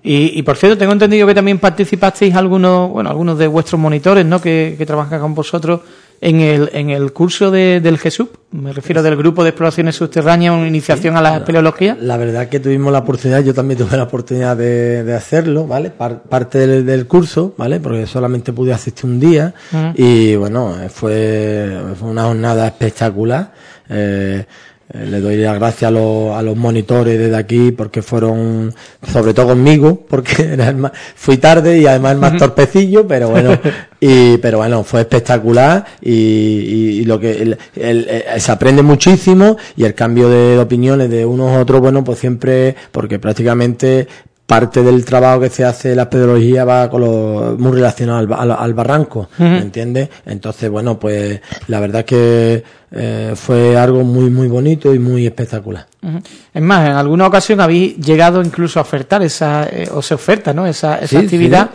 Y, por cierto, tengo entendido que también participasteis algunos, bueno, algunos de vuestros monitores, ¿no? Que, que trabajan con vosotros en el, en el curso de, del GESUP, me refiero del grupo de exploraciones subterráneas, una iniciación a la espeleología. La verdad que tuvimos la oportunidad, yo también tuve la oportunidad de, de hacerlo, ¿vale? parte del, curso, ¿vale? Porque solamente pude asistir un día y bueno, fue, fue una jornada espectacular. Eh, eh, le doy las gracias a los, a los monitores desde aquí porque fueron, sobre todo conmigo, porque fui tarde y además más torpecillo, pero bueno, y, pero bueno, fue espectacular y, y, lo que eh, se aprende muchísimo y el cambio de opiniones de unos a otros, bueno, pues siempre, porque prácticamente parte del trabajo que se hace en la pedología va con lo, muy relacionado al, barranco, ¿me entiendes? Entonces, bueno, pues la verdad que eh, fue algo muy, muy bonito y muy espectacular. Es más, en alguna ocasión habéis llegado incluso a ofertar esa, eh, o se oferta, ¿no? Esa, esa actividad,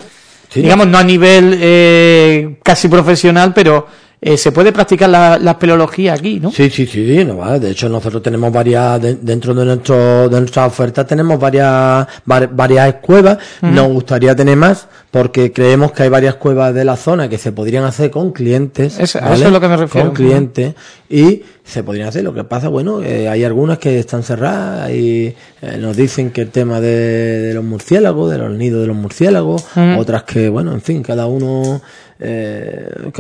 digamos, no a nivel eh, casi profesional, pero eh, se puede practicar la, la, espeleología aquí, ¿no? Sí, sí, sí, no, vale. de hecho nosotros tenemos varias, dentro de nuestro de nuestras ofertas tenemos varias varias cuevas, nos gustaría tener más porque creemos que hay varias cuevas de la zona que se podrían hacer con clientes, eso, eso es lo que me refiero. Con clientes y se podrían hacer. Lo que pasa, bueno, eh, hay algunas que están cerradas y eh, nos dicen que el tema de, de, los murciélagos, de los nidos de los murciélagos, otras que, bueno, en fin, cada uno eh,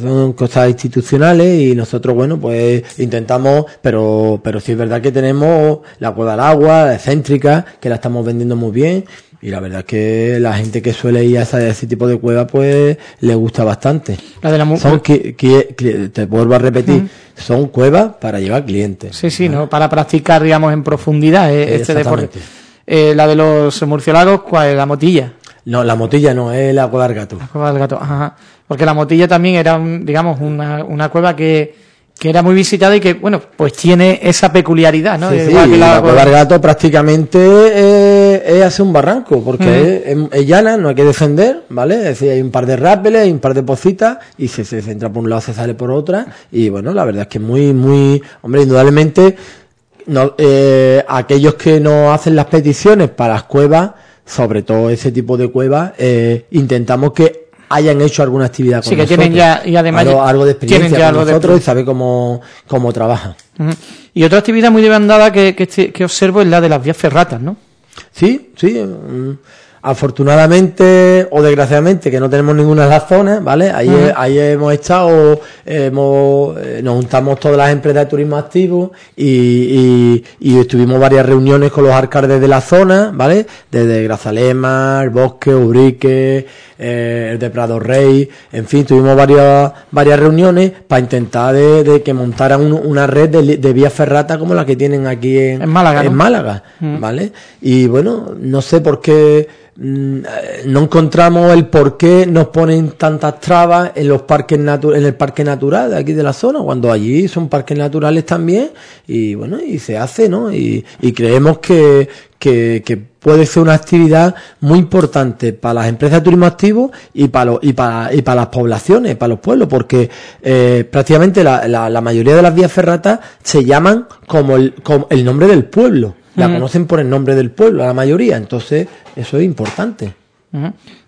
son cosas institucionales y nosotros, bueno, pues intentamos, pero, pero sí es verdad que tenemos la cueva del agua, la excéntrica, que la estamos vendiendo muy bien. Y la verdad es que la gente que suele ir a ese, tipo de cueva, pues le gusta bastante. La de la son te vuelvo a repetir, son cuevas para llevar clientes. Sí, sí, ¿no? Para practicar, digamos, en profundidad eh, este deporte. Eh, la de los murciélagos, ¿cuál es? La motilla. No, la motilla no, es la cueva del gato. La cueva del gato, ajá. Porque la motilla también era, digamos, una, una cueva que, que era muy visitada y que, bueno, pues tiene esa peculiaridad, ¿no? Sí, la, cueva del gato prácticamente es, es hacer un barranco, porque es, llana, no hay que defender, ¿vale? Es decir, hay un par de rápeles, hay un par de pocitas, y se, se centra por un lado, se sale por otra, y bueno, la verdad es que es muy, muy, hombre, indudablemente, no, eh, aquellos que no hacen las peticiones para las cuevas, sobre todo ese tipo de cuevas, eh, intentamos que hayan hecho alguna actividad con sí, que tienen ya, y además algo, de experiencia con nosotros y sabe cómo, cómo trabajan. Y otra actividad muy demandada que, que, que, observo es la de las vías ferratas, ¿no? Sí, sí. Mm, afortunadamente o desgraciadamente que no tenemos ninguna de las zonas, ¿vale? Ahí, ahí hemos estado, hemos, eh, nos juntamos todas las empresas de turismo activo y, y, estuvimos varias reuniones con los alcaldes de la zona, ¿vale? Desde Grazalema, el Bosque, Ubrique, eh, el de Prado Rey, en fin, tuvimos varias, varias reuniones para intentar de, que montaran una red de, de vías ferratas como la que tienen aquí en, Málaga, en Málaga ¿vale? Y bueno, no sé por qué no encontramos el por qué nos ponen tantas trabas en los parques en el parque natural de aquí de la zona, cuando allí son parques naturales también, y bueno, y se hace, ¿no? Y, creemos que, que, puede ser una actividad muy importante para las empresas de turismo activo y para, y para, y para las poblaciones, para los pueblos, porque eh, prácticamente la, la, mayoría de las vías ferratas se llaman como el, como el nombre del pueblo la conocen por el nombre del pueblo, la mayoría, entonces eso es importante.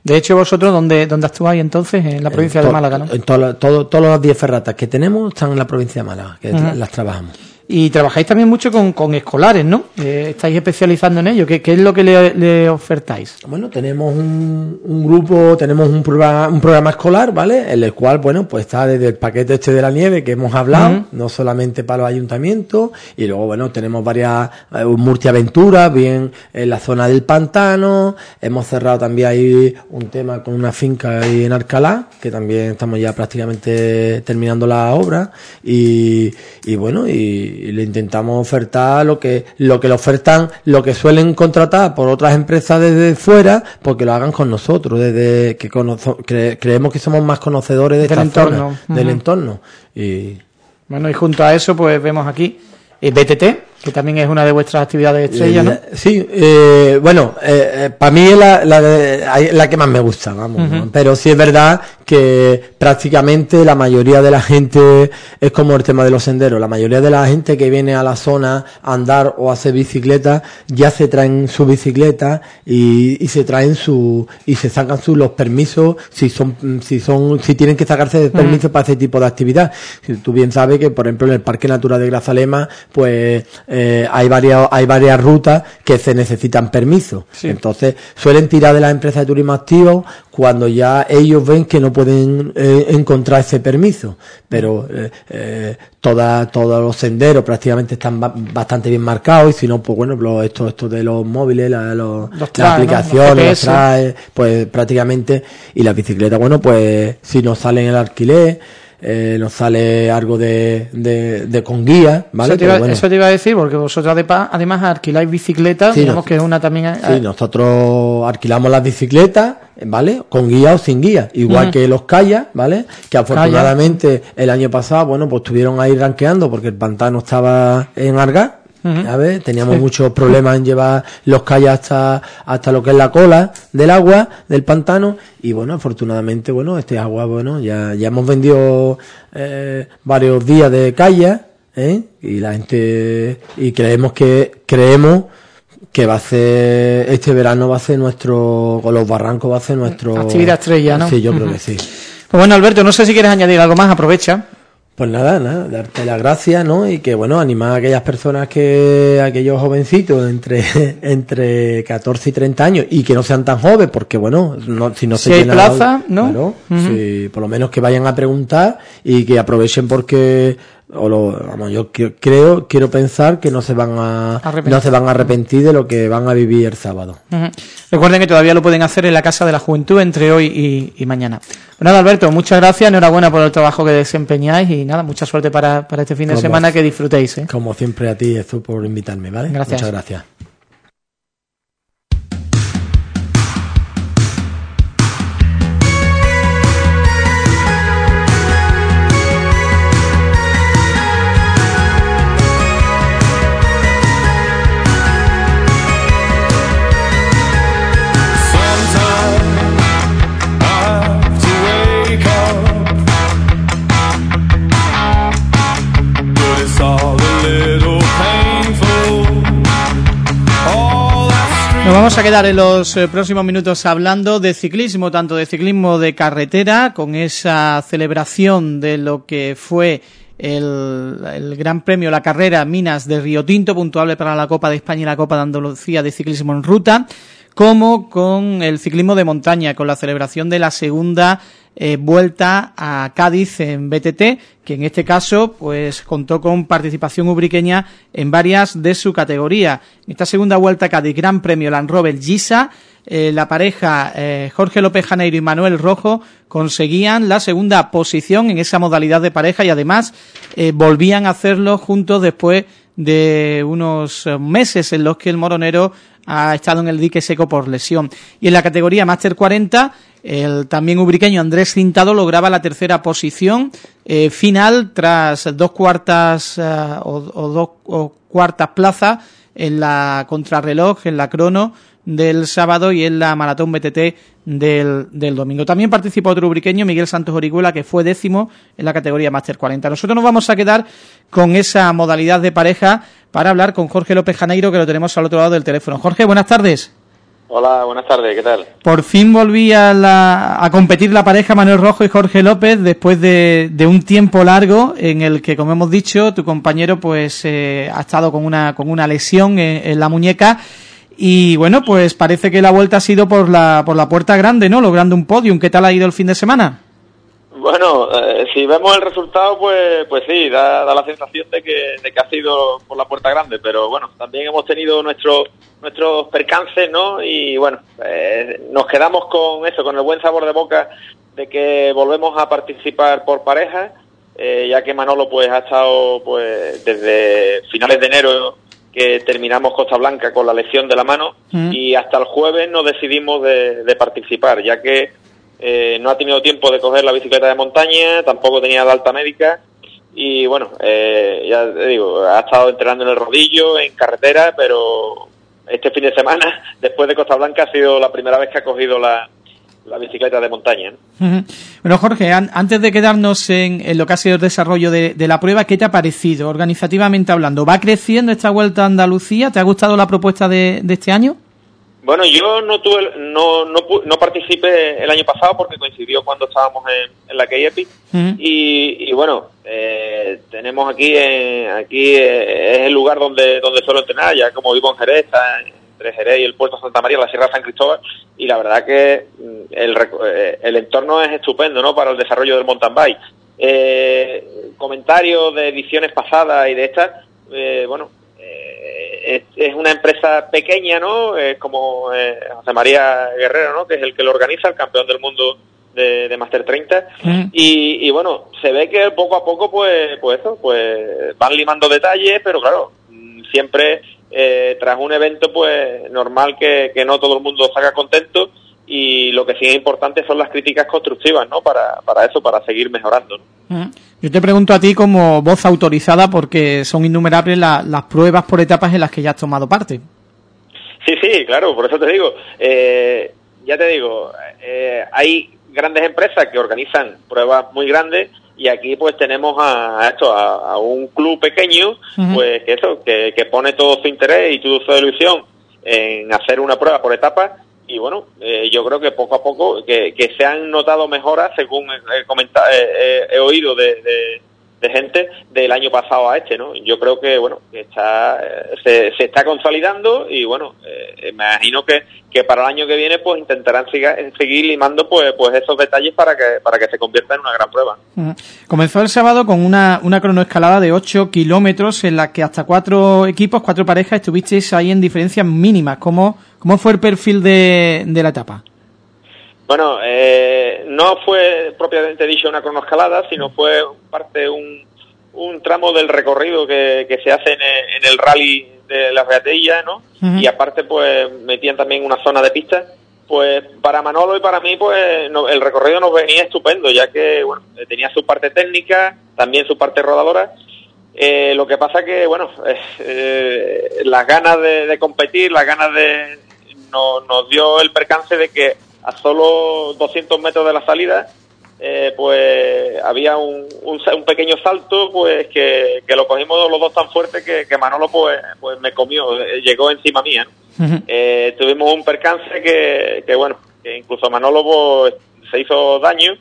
De hecho, vosotros, ¿dónde, dónde actuáis entonces? En la provincia de Málaga, ¿no? En todas las 10 ferratas que tenemos están en la provincia de Málaga, que las trabajamos. Y trabajáis también mucho con, con escolares, ¿no? Eh, estáis especializando en ello. ¿Qué, qué es lo que le, le, ofertáis? Bueno, tenemos un, un grupo, tenemos un programa, un programa escolar, ¿vale? En el cual, bueno, pues está desde el paquete este de la nieve que hemos hablado, no solamente para los ayuntamientos, y luego, bueno, tenemos varias eh, multiaventuras, bien en la zona del pantano, hemos cerrado también ahí un tema con una finca ahí en Alcalá, que también estamos ya prácticamente terminando la obra, y, y bueno, y y le intentamos ofertar lo que lo que le ofertan, lo que suelen contratar por otras empresas desde fuera, porque lo hagan con nosotros, desde que creemos que somos más conocedores de del entorno, del entorno. Y bueno, y junto a eso pues vemos aquí eh, BTT, que también es una de vuestras actividades estrellas, ¿no? Sí, eh, bueno, eh, eh, para mí es la, la, de- la que más me gusta, vamos. ¿no? Pero sí es verdad que prácticamente la mayoría de la gente es como el tema de los senderos. La mayoría de la gente que viene a la zona a andar o a hacer bicicleta ya se traen su bicicleta y, y se traen su y se sacan sus los permisos si son si son si tienen que sacarse permisos para ese tipo de actividad. Si tú bien sabes que por ejemplo en el Parque Natural de Grazalema pues eh, hay varias hay varias rutas que se necesitan permisos. Entonces suelen tirar de las empresas de turismo activo cuando ya ellos ven que no pueden eh, encontrar ese permiso. Pero eh, eh, toda- todos los senderos prácticamente están ba- bastante bien marcados y si no, pues bueno, los- esto, esto de los móviles, la- los- Los las trae, ¿no? aplicaciones, Los los trae, pues prácticamente, y las bicicletas, bueno, pues si nos sale en el alquiler, eh, nos sale algo de, de, de con guía, ¿vale? eso, te iba, Pero bueno. eso te iba a decir, porque vosotros además alquiláis bicicletas, Sí, digamos que es una también... eh, Sí, nosotros alquilamos las bicicletas, ¿vale? Con guía o sin guía, igual que los kayaks, ¿vale? Que afortunadamente el año pasado, bueno, pues estuvieron ahí ranqueando porque el pantano estaba en. Ver, teníamos Sí. muchos problemas en llevar los kayaks hasta, hasta lo que es la cola del agua, del pantano, y bueno, afortunadamente, bueno, este agua, bueno, ya, ya hemos vendido eh, varios días de kayak, ¿eh? Y la gente, y creemos que, creemos que va a ser este verano va a ser nuestro con los barrancos va a ser nuestro Actividad estrella, ¿no? sí yo creo que sí Pues bueno, Alberto, no sé si quieres añadir algo más, aprovecha. Pues nada nada darte las gracias no y que bueno animar a aquellas personas que aquellos jovencitos entre entre 14 y 30 años y que no sean tan jóvenes porque bueno no, si no Si se hay llena la- plaza, ¿no? claro, por lo menos que vayan a preguntar y que aprovechen porque o lo, vamos, yo creo quiero pensar que no se van a Arrepentir. no se van a arrepentir de lo que van a vivir el sábado. Recuerden que todavía lo pueden hacer en la Casa de la Juventud entre hoy y, y mañana. Pues nada, Alberto, muchas gracias, enhorabuena por el trabajo que desempeñáis y nada, mucha suerte para, para este fin de Como- semana, que disfrutéis. ¿eh? Como siempre a ti, Jesús, por invitarme, ¿vale? Gracias. Muchas gracias. Vamos a quedar en los eh, próximos minutos hablando de ciclismo, tanto de ciclismo de carretera, con esa celebración de lo que fue el, Gran Premio, la carrera Minas de Río Tinto, puntuable para la Copa de España y la Copa de Andalucía de ciclismo en ruta, como con el ciclismo de montaña, con la celebración de la segunda eh, vuelta a Cádiz en BTT, que en este caso pues contó con participación ubriqueña en varias de su categoría. Esta segunda vuelta a Cádiz, Gran Premio Land Rover Gisa, eh, la pareja eh, Jorge López Janeiro y Manuel Rojo conseguían la segunda posición en esa modalidad de pareja y además eh, volvían a hacerlo juntos después de unos eh, meses en los que el moronero ha estado en el dique seco por lesión. Y en la categoría Master 40, el también ubriqueño Andrés Cintado lograba la tercera posición eh, final tras dos cuartas eh, o, o dos cuartas plazas en la contrarreloj, en la crono del sábado y en la maratón BTT del, del domingo. También participó otro ubriqueño, Miguel Santos Orihuela, que fue décimo en la categoría Master 40. Nosotros nos vamos a quedar con esa modalidad de pareja para hablar con Jorge López Janeiro, que lo tenemos al otro lado del teléfono. Jorge, buenas tardes. Hola, buenas tardes, ¿qué tal? Por fin volví a, la- a competir la pareja Manuel Rojo y Jorge López después de, de un tiempo largo en el que, como hemos dicho, tu compañero pues eh, ha estado con una, con una lesión en, en la muñeca y bueno, pues parece que la vuelta ha sido por la, por la puerta grande, ¿no? Logrando un podium. ¿Qué tal ha ido el fin de semana? Bueno, eh, si vemos el resultado, pues, pues sí, da, da la sensación de que, de que ha sido por la puerta grande, pero bueno, también hemos tenido nuestros nuestros percances, ¿no? Y bueno, eh, nos quedamos con eso, con el buen sabor de boca de que volvemos a participar por pareja, eh, ya que Manolo pues ha estado pues desde finales de enero que terminamos Costa Blanca con la lesión de la mano Mm. y hasta el jueves nos decidimos de, de participar, ya que eh, no ha tenido tiempo de coger la bicicleta de montaña, tampoco tenía la alta médica y bueno, eh, ya te digo, ha estado entrenando en el rodillo, en carretera, pero este fin de semana, después de Costa Blanca, ha sido la primera vez que ha cogido la, la bicicleta de montaña. Bueno, Jorge, antes de quedarnos en, lo que ha sido el desarrollo de, la prueba, ¿qué te ha parecido organizativamente hablando? ¿Va creciendo esta vuelta a Andalucía? ¿Te ha gustado la propuesta de, este año? Bueno, yo no tuve, no, no, no, participé el año pasado porque coincidió cuando estábamos en, la KEPI y, y, bueno, eh, tenemos aquí, aquí eh, es el lugar donde donde suelo entrenar, ya como vivo en Jerez, entre Jerez y el puerto Santa María, la Sierra de San Cristóbal, y la verdad que mm, el, eh, el entorno es estupendo ¿no? para el desarrollo del mountain bike. Eh, comentarios de ediciones pasadas y de estas, eh, bueno, eh, es, una empresa pequeña, ¿no? Es como José María Guerrero, ¿no? Que es el que lo organiza, el campeón del mundo de, de Master 30 mm. y, y, bueno se ve que poco a poco pues pues eso pues van limando detalles pero claro mm, siempre eh, tras un evento, pues normal que, no todo el mundo salga contento y lo que sí es importante son las críticas constructivas, ¿no? Para, para eso, para seguir mejorando. Yo te pregunto a ti como voz autorizada porque son innumerables las pruebas por etapas en las que ya has tomado parte. Sí, sí, claro, por eso te digo. Eh, ya te digo, eh, hay grandes empresas que organizan pruebas muy grandes y aquí pues tenemos a, esto a, un club pequeño pues que eso que, pone todo su interés y toda su ilusión en hacer una prueba por etapas y bueno eh, yo creo que poco a poco que, se han notado mejoras según he, comentado, he oído de, de gente del año pasado a este, ¿no? Yo creo que, bueno, está, se, se está consolidando y, bueno, eh, me imagino que, que para el año que viene, pues intentarán seguir limando, pues, pues esos detalles para que, para que se convierta en una gran prueba. Comenzó el sábado con una, una cronoescalada de 8 kilómetros en la que hasta cuatro equipos, cuatro parejas estuvisteis ahí en diferencias mínimas. ¿Cómo, cómo fue el perfil de, de la etapa? Bueno, eh, no fue propiamente dicho una cronoescalada, sino fue parte un, un tramo del recorrido que, que se hace en, el rally de las Beatillas, ¿no? Y aparte, pues metían también una zona de pista. Pues para Manolo y para mí, pues el recorrido nos venía estupendo, ya que, bueno, tenía su parte técnica, también su parte rodadora. Eh, lo que pasa que, bueno, eh, las ganas de, competir, las ganas de... nos dio el percance de que a solo 200 metros de la salida, eh, pues había un, un, pequeño salto, pues que, lo cogimos los dos tan fuerte que, que Manolo pues, pues me comió, eh, llegó encima mía. Eh, tuvimos un percance que, que bueno, que incluso Manolo pues, se hizo daño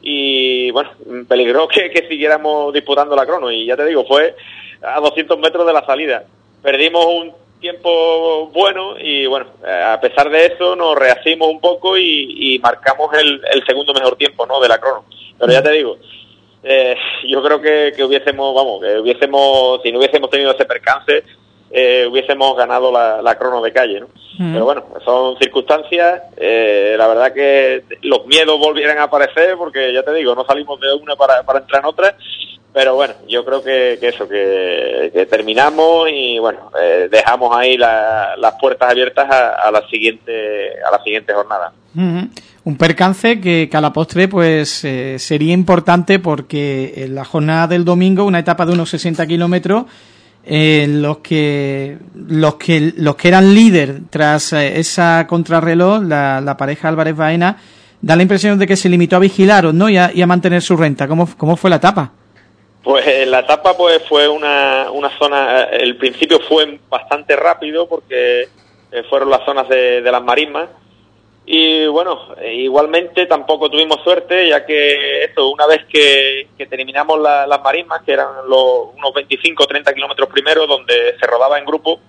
y bueno, peligró que, que siguiéramos disputando la crono y ya te digo, fue a 200 metros de la salida. Perdimos un tiempo bueno y bueno, eh, a pesar de eso nos rehacimos un poco y, marcamos el, segundo mejor tiempo ¿no? de la crono. Pero ya te digo, eh, yo creo que, que, hubiésemos, vamos, que hubiésemos, si no hubiésemos tenido ese percance, eh, hubiésemos ganado la, la, crono de calle, ¿no? Pero bueno, son circunstancias, la verdad que los miedos volvieran a aparecer porque ya te digo, no salimos de una para, para entrar en otra pero bueno, yo creo que, eso, que, terminamos y bueno, eh, dejamos ahí las puertas abiertas a, la siguiente a la siguiente jornada. Un percance que, a la postre pues eh, sería importante porque en la jornada del domingo, una etapa de unos 60 kilómetros, los que los que los que eran líder tras eh, esa contrarreloj, la, pareja Álvarez Baena, da la impresión de que se limitó a vigilar ¿no? y a, y a mantener su renta. ¿Cómo, ¿Cómo fue la etapa? Pues la etapa pues fue una, una zona, el principio fue bastante rápido porque eh, fueron las zonas de, las marismas. Y bueno, igualmente tampoco tuvimos suerte ya que esto, una vez que, terminamos las marismas, que eran los, unos 25 o 30 kilómetros primero donde se rodaba en grupo,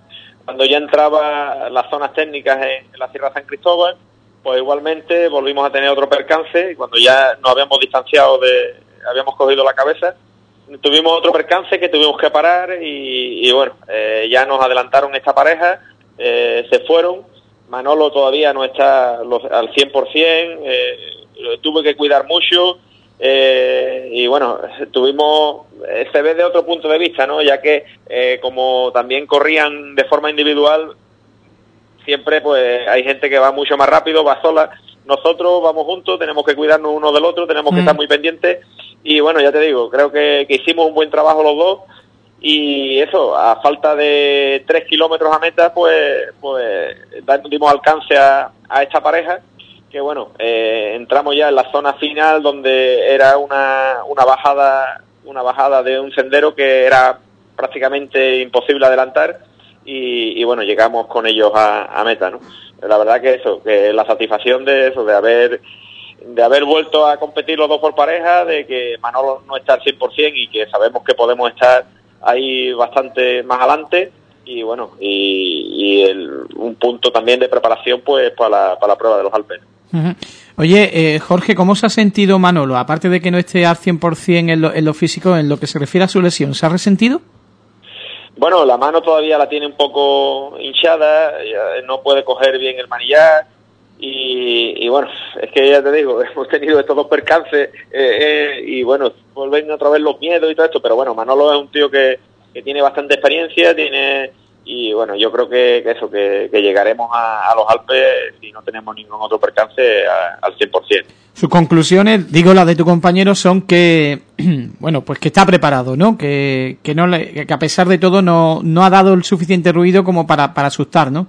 cuando ya entraba las zonas técnicas en, la Sierra San Cristóbal, pues igualmente volvimos a tener otro percance y cuando ya nos habíamos distanciado de, habíamos cogido la cabeza, tuvimos otro percance que tuvimos que parar y, bueno, eh, ya nos adelantaron esta pareja, eh, se fueron, Manolo todavía no está al 100%, eh, tuve que cuidar mucho eh, y bueno, tuvimos, se ve de otro punto de vista, ¿no? Ya que como también corrían de forma individual, siempre pues hay gente que va mucho más rápido, va sola, nosotros vamos juntos, tenemos que cuidarnos uno del otro, tenemos que mm. estar muy pendientes y bueno, ya te digo, creo que, que hicimos un buen trabajo los dos y eso, a falta de tres kilómetros a meta, pues, pues dimos alcance a, a esta pareja que bueno, eh, entramos ya en la zona final donde era una, una bajada una bajada de un sendero que era prácticamente imposible adelantar y, bueno, llegamos con ellos a, meta, ¿no? La verdad que eso, que la satisfacción de eso, de haber de haber vuelto a competir los dos por pareja, de que Manolo no está al 100% y que sabemos que podemos estar ahí bastante más adelante y bueno, y, un punto también de preparación pues para la, para la prueba de los Alpes. Oye, eh, Jorge, ¿cómo se ha sentido Manolo? Aparte de que no esté al 100% en lo, en lo físico, en lo que se refiere a su lesión, ¿se ha resentido? Bueno, la mano todavía la tiene un poco hinchada, no puede coger bien el manillar y, bueno, es que ya te digo, hemos tenido estos dos percances eh, eh, y bueno, vuelven otra vez los miedos y todo esto, pero bueno, Manolo es un tío que, que tiene bastante experiencia, tiene y bueno, yo creo que, eso, que, llegaremos a, los Alpes si no tenemos ningún otro percance al 100%. Sus conclusiones, digo las de tu compañero, son que, bueno, pues que está preparado, ¿no? Que, que, no que a pesar de todo no, no ha dado el suficiente ruido como para, para asustar, ¿no?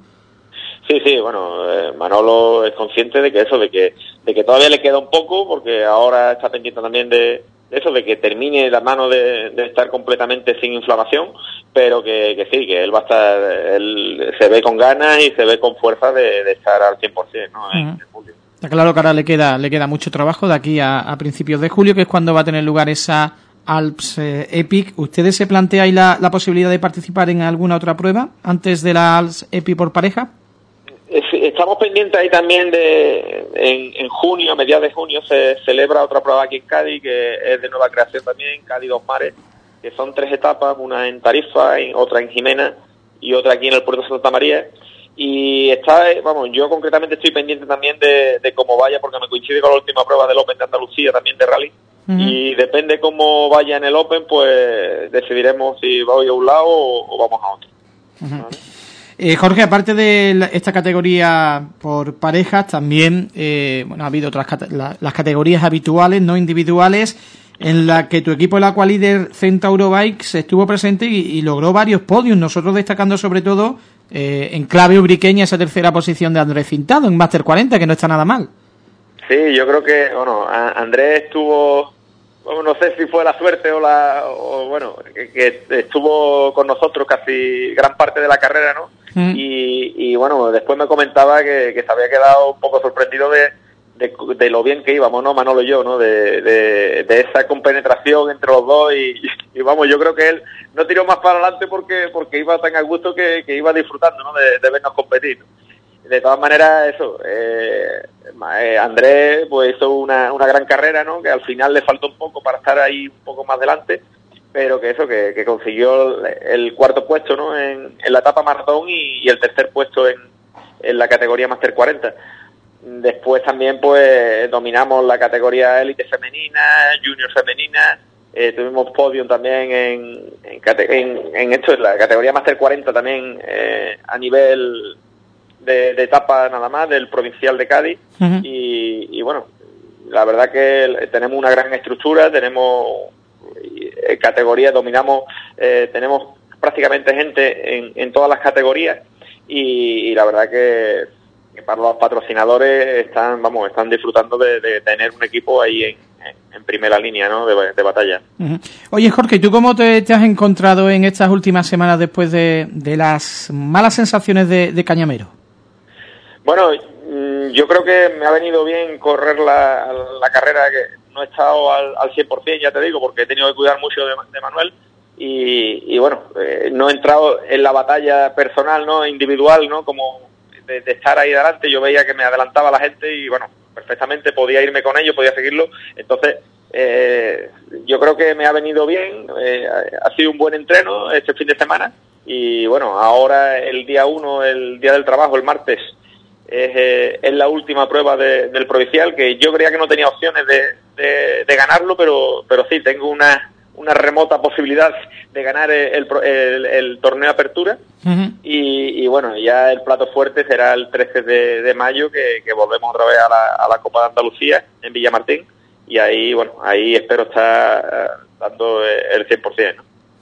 Sí, sí, bueno, eh, Manolo es consciente de que eso, de que, de que todavía le queda un poco, porque ahora está pendiente también de, eso, de que termine la mano de, estar completamente sin inflamación, pero que, sí, que él va a estar, él se ve con ganas y se ve con fuerza de, estar al 100%, ¿no? En, julio. Está claro que ahora le queda, le queda mucho trabajo de aquí a, principios de julio, que es cuando va a tener lugar esa Alps eh, Epic. ¿Ustedes se plantean la, la posibilidad de participar en alguna otra prueba antes de la Alps Epic por pareja? Estamos pendientes ahí también de, en, junio, a mediados de junio, se celebra otra prueba aquí en Cádiz, que es de nueva creación también, Cádiz Dos Mares, que son tres etapas, una en Tarifa, otra en Jimena y otra aquí en el puerto de Santa María. Y está, vamos, yo concretamente estoy pendiente también de, cómo vaya, porque me coincide con la última prueba del Open de Andalucía, también de rally. Y depende cómo vaya en el Open, pues decidiremos si voy a un lado o, vamos a otro. Eh, Jorge, aparte de esta categoría por parejas, también eh, bueno, ha habido otras las categorías habituales, no individuales, en la que tu equipo, el Aqualider Centauro Bikes, estuvo presente y, logró varios podios, nosotros destacando sobre todo eh, en clave ubriqueña esa tercera posición de Andrés Cintado en Master 40, que no está nada mal. Sí, yo creo que, bueno, Andrés estuvo no sé si fue la suerte o la bueno que, estuvo con nosotros casi gran parte de la carrera no Mm. Y, bueno, después me comentaba que, se había quedado un poco sorprendido de, de, lo bien que íbamos, ¿no? Manolo y yo, ¿no? De, de, esa compenetración entre los dos y, vamos, yo creo que él no tiró más para adelante porque porque iba tan a gusto que, iba disfrutando, ¿no? De, vernos competir. De todas maneras, eso, eh, eh, Andrés pues hizo una, una gran carrera, ¿no? Que al final le faltó un poco para estar ahí un poco más adelante pero que eso, que, consiguió el, cuarto puesto ¿no? en, la etapa maratón y, el tercer puesto en, en, la categoría Master 40. Después también pues dominamos la categoría élite femenina, junior femenina, eh, tuvimos podium también en, en, en, esto, en la categoría Master 40 también eh, a nivel de, etapa nada más del provincial de Cádiz y, y bueno, la verdad que tenemos una gran estructura, tenemos eh, categorías, dominamos, eh, tenemos prácticamente gente en, en todas las categorías y, la verdad que, para los patrocinadores están, vamos, están disfrutando de, tener un equipo ahí en, en primera línea ¿no? de, batalla. Oye, Jorge, ¿tú cómo te, has encontrado en estas últimas semanas después de, de las malas sensaciones de, Cañamero? Bueno, mm, yo creo que me ha venido bien correr la, la carrera que no he estado al, al 100%, ya te digo, porque he tenido que cuidar mucho de, Manuel. Y, bueno, eh, no he entrado en la batalla personal, no individual, no como de, estar ahí adelante. Yo veía que me adelantaba la gente y bueno, perfectamente podía irme con ellos, podía seguirlo. Entonces, eh, yo creo que me ha venido bien. Eh, ha sido un buen entreno este fin de semana. Y bueno, ahora el día uno, el día del trabajo, el martes, es, es la última prueba del provincial que yo creía que no tenía opciones de, de, ganarlo, pero, pero sí, tengo una, una remota posibilidad de ganar el, el, torneo Apertura. y, bueno, ya el plato fuerte será el 13 de, mayo, que, volvemos otra vez a la, a la, Copa de Andalucía en Villamartín. y ahí, bueno, ahí espero estar eh, dando el 100%.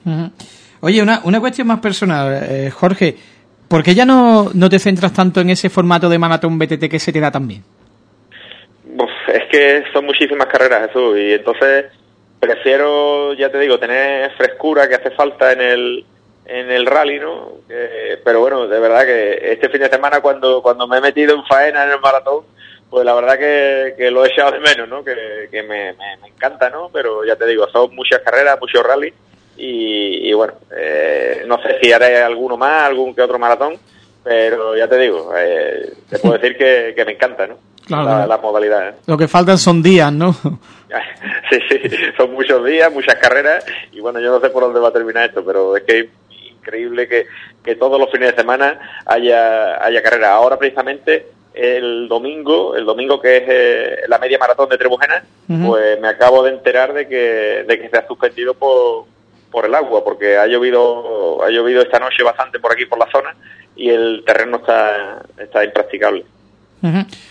¿no? Oye, una, una cuestión más personal, eh, Jorge, ¿por qué ya no, no te centras tanto en ese formato de maratón BTT que se te da tan bien? es que son muchísimas carreras, Jesús, y entonces prefiero, ya te digo, tener frescura que hace falta en el, en el rally, ¿no? pero bueno, de verdad que este fin de semana cuando, cuando me he metido en faena en el maratón, pues la verdad que, lo he echado de menos, ¿no? Que, me, me, encanta, ¿no? Pero ya te digo, son muchas carreras, muchos rally y, bueno, eh, no sé si haré alguno más, algún que otro maratón, pero ya te digo, eh, te puedo decir que, que me encanta, ¿no? Claro, la, modalidad. ¿eh? Lo que faltan son días, ¿no? sí, sí, son muchos días, muchas carreras y bueno, yo no sé por dónde va a terminar esto, pero es que es increíble que, que todos los fines de semana haya, haya carreras. Ahora precisamente el domingo, el domingo que es eh, la media maratón de Trebujena, pues me acabo de enterar de que, de que se ha suspendido por, por el agua, porque ha llovido, ha llovido esta noche bastante por aquí por la zona y el terreno está, está impracticable.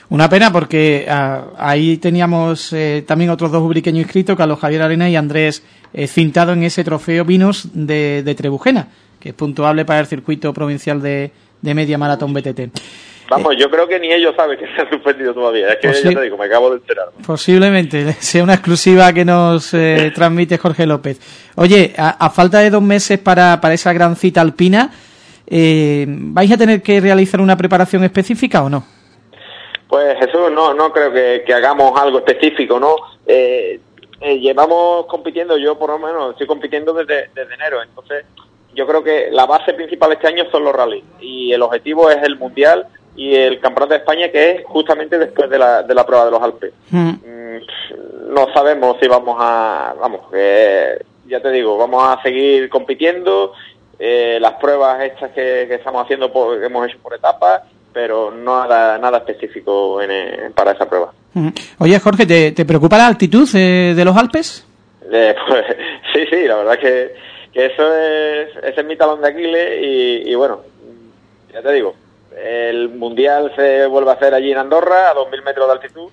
Una pena porque ah, ahí teníamos eh, también otros dos ubriqueños inscritos, Carlos Javier Arena y Andrés eh, Cintado en ese trofeo Vinos de, de Trebujena, que es puntuable para el circuito provincial de, de media maratón BTT. Vamos, yo creo que ni ellos saben que se ha suspendido todavía. Es que ya te digo, me acabo de enterar. Posiblemente sea una exclusiva que nos eh, transmite Jorge López. Oye, a, falta de dos meses para, para esa gran cita alpina, eh, ¿vais a tener que realizar una preparación específica o no? Pues Jesús, no, no creo que, hagamos algo específico, ¿no? Eh, llevamos compitiendo, yo por lo menos estoy compitiendo desde, desde enero, entonces yo creo que la base principal este año son los rallies y el objetivo es el mundial y el Campeonato de España que es justamente después de la, de la prueba de los Alpes. Hmm. Mm, no sabemos si vamos a, vamos, ya te digo, vamos a seguir compitiendo, eh, las pruebas estas que, estamos haciendo, que hemos hecho por etapas, pero no nada, nada específico para esa prueba. Hmm. Oye Jorge, ¿te, preocupa la altitud de los Alpes? Eh, pues, sí, sí, la verdad que, que eso es, ese es mi talón de Aquiles y, y bueno, ya te digo, el mundial se vuelve a hacer allí en Andorra, a 2.000 metros de altitud,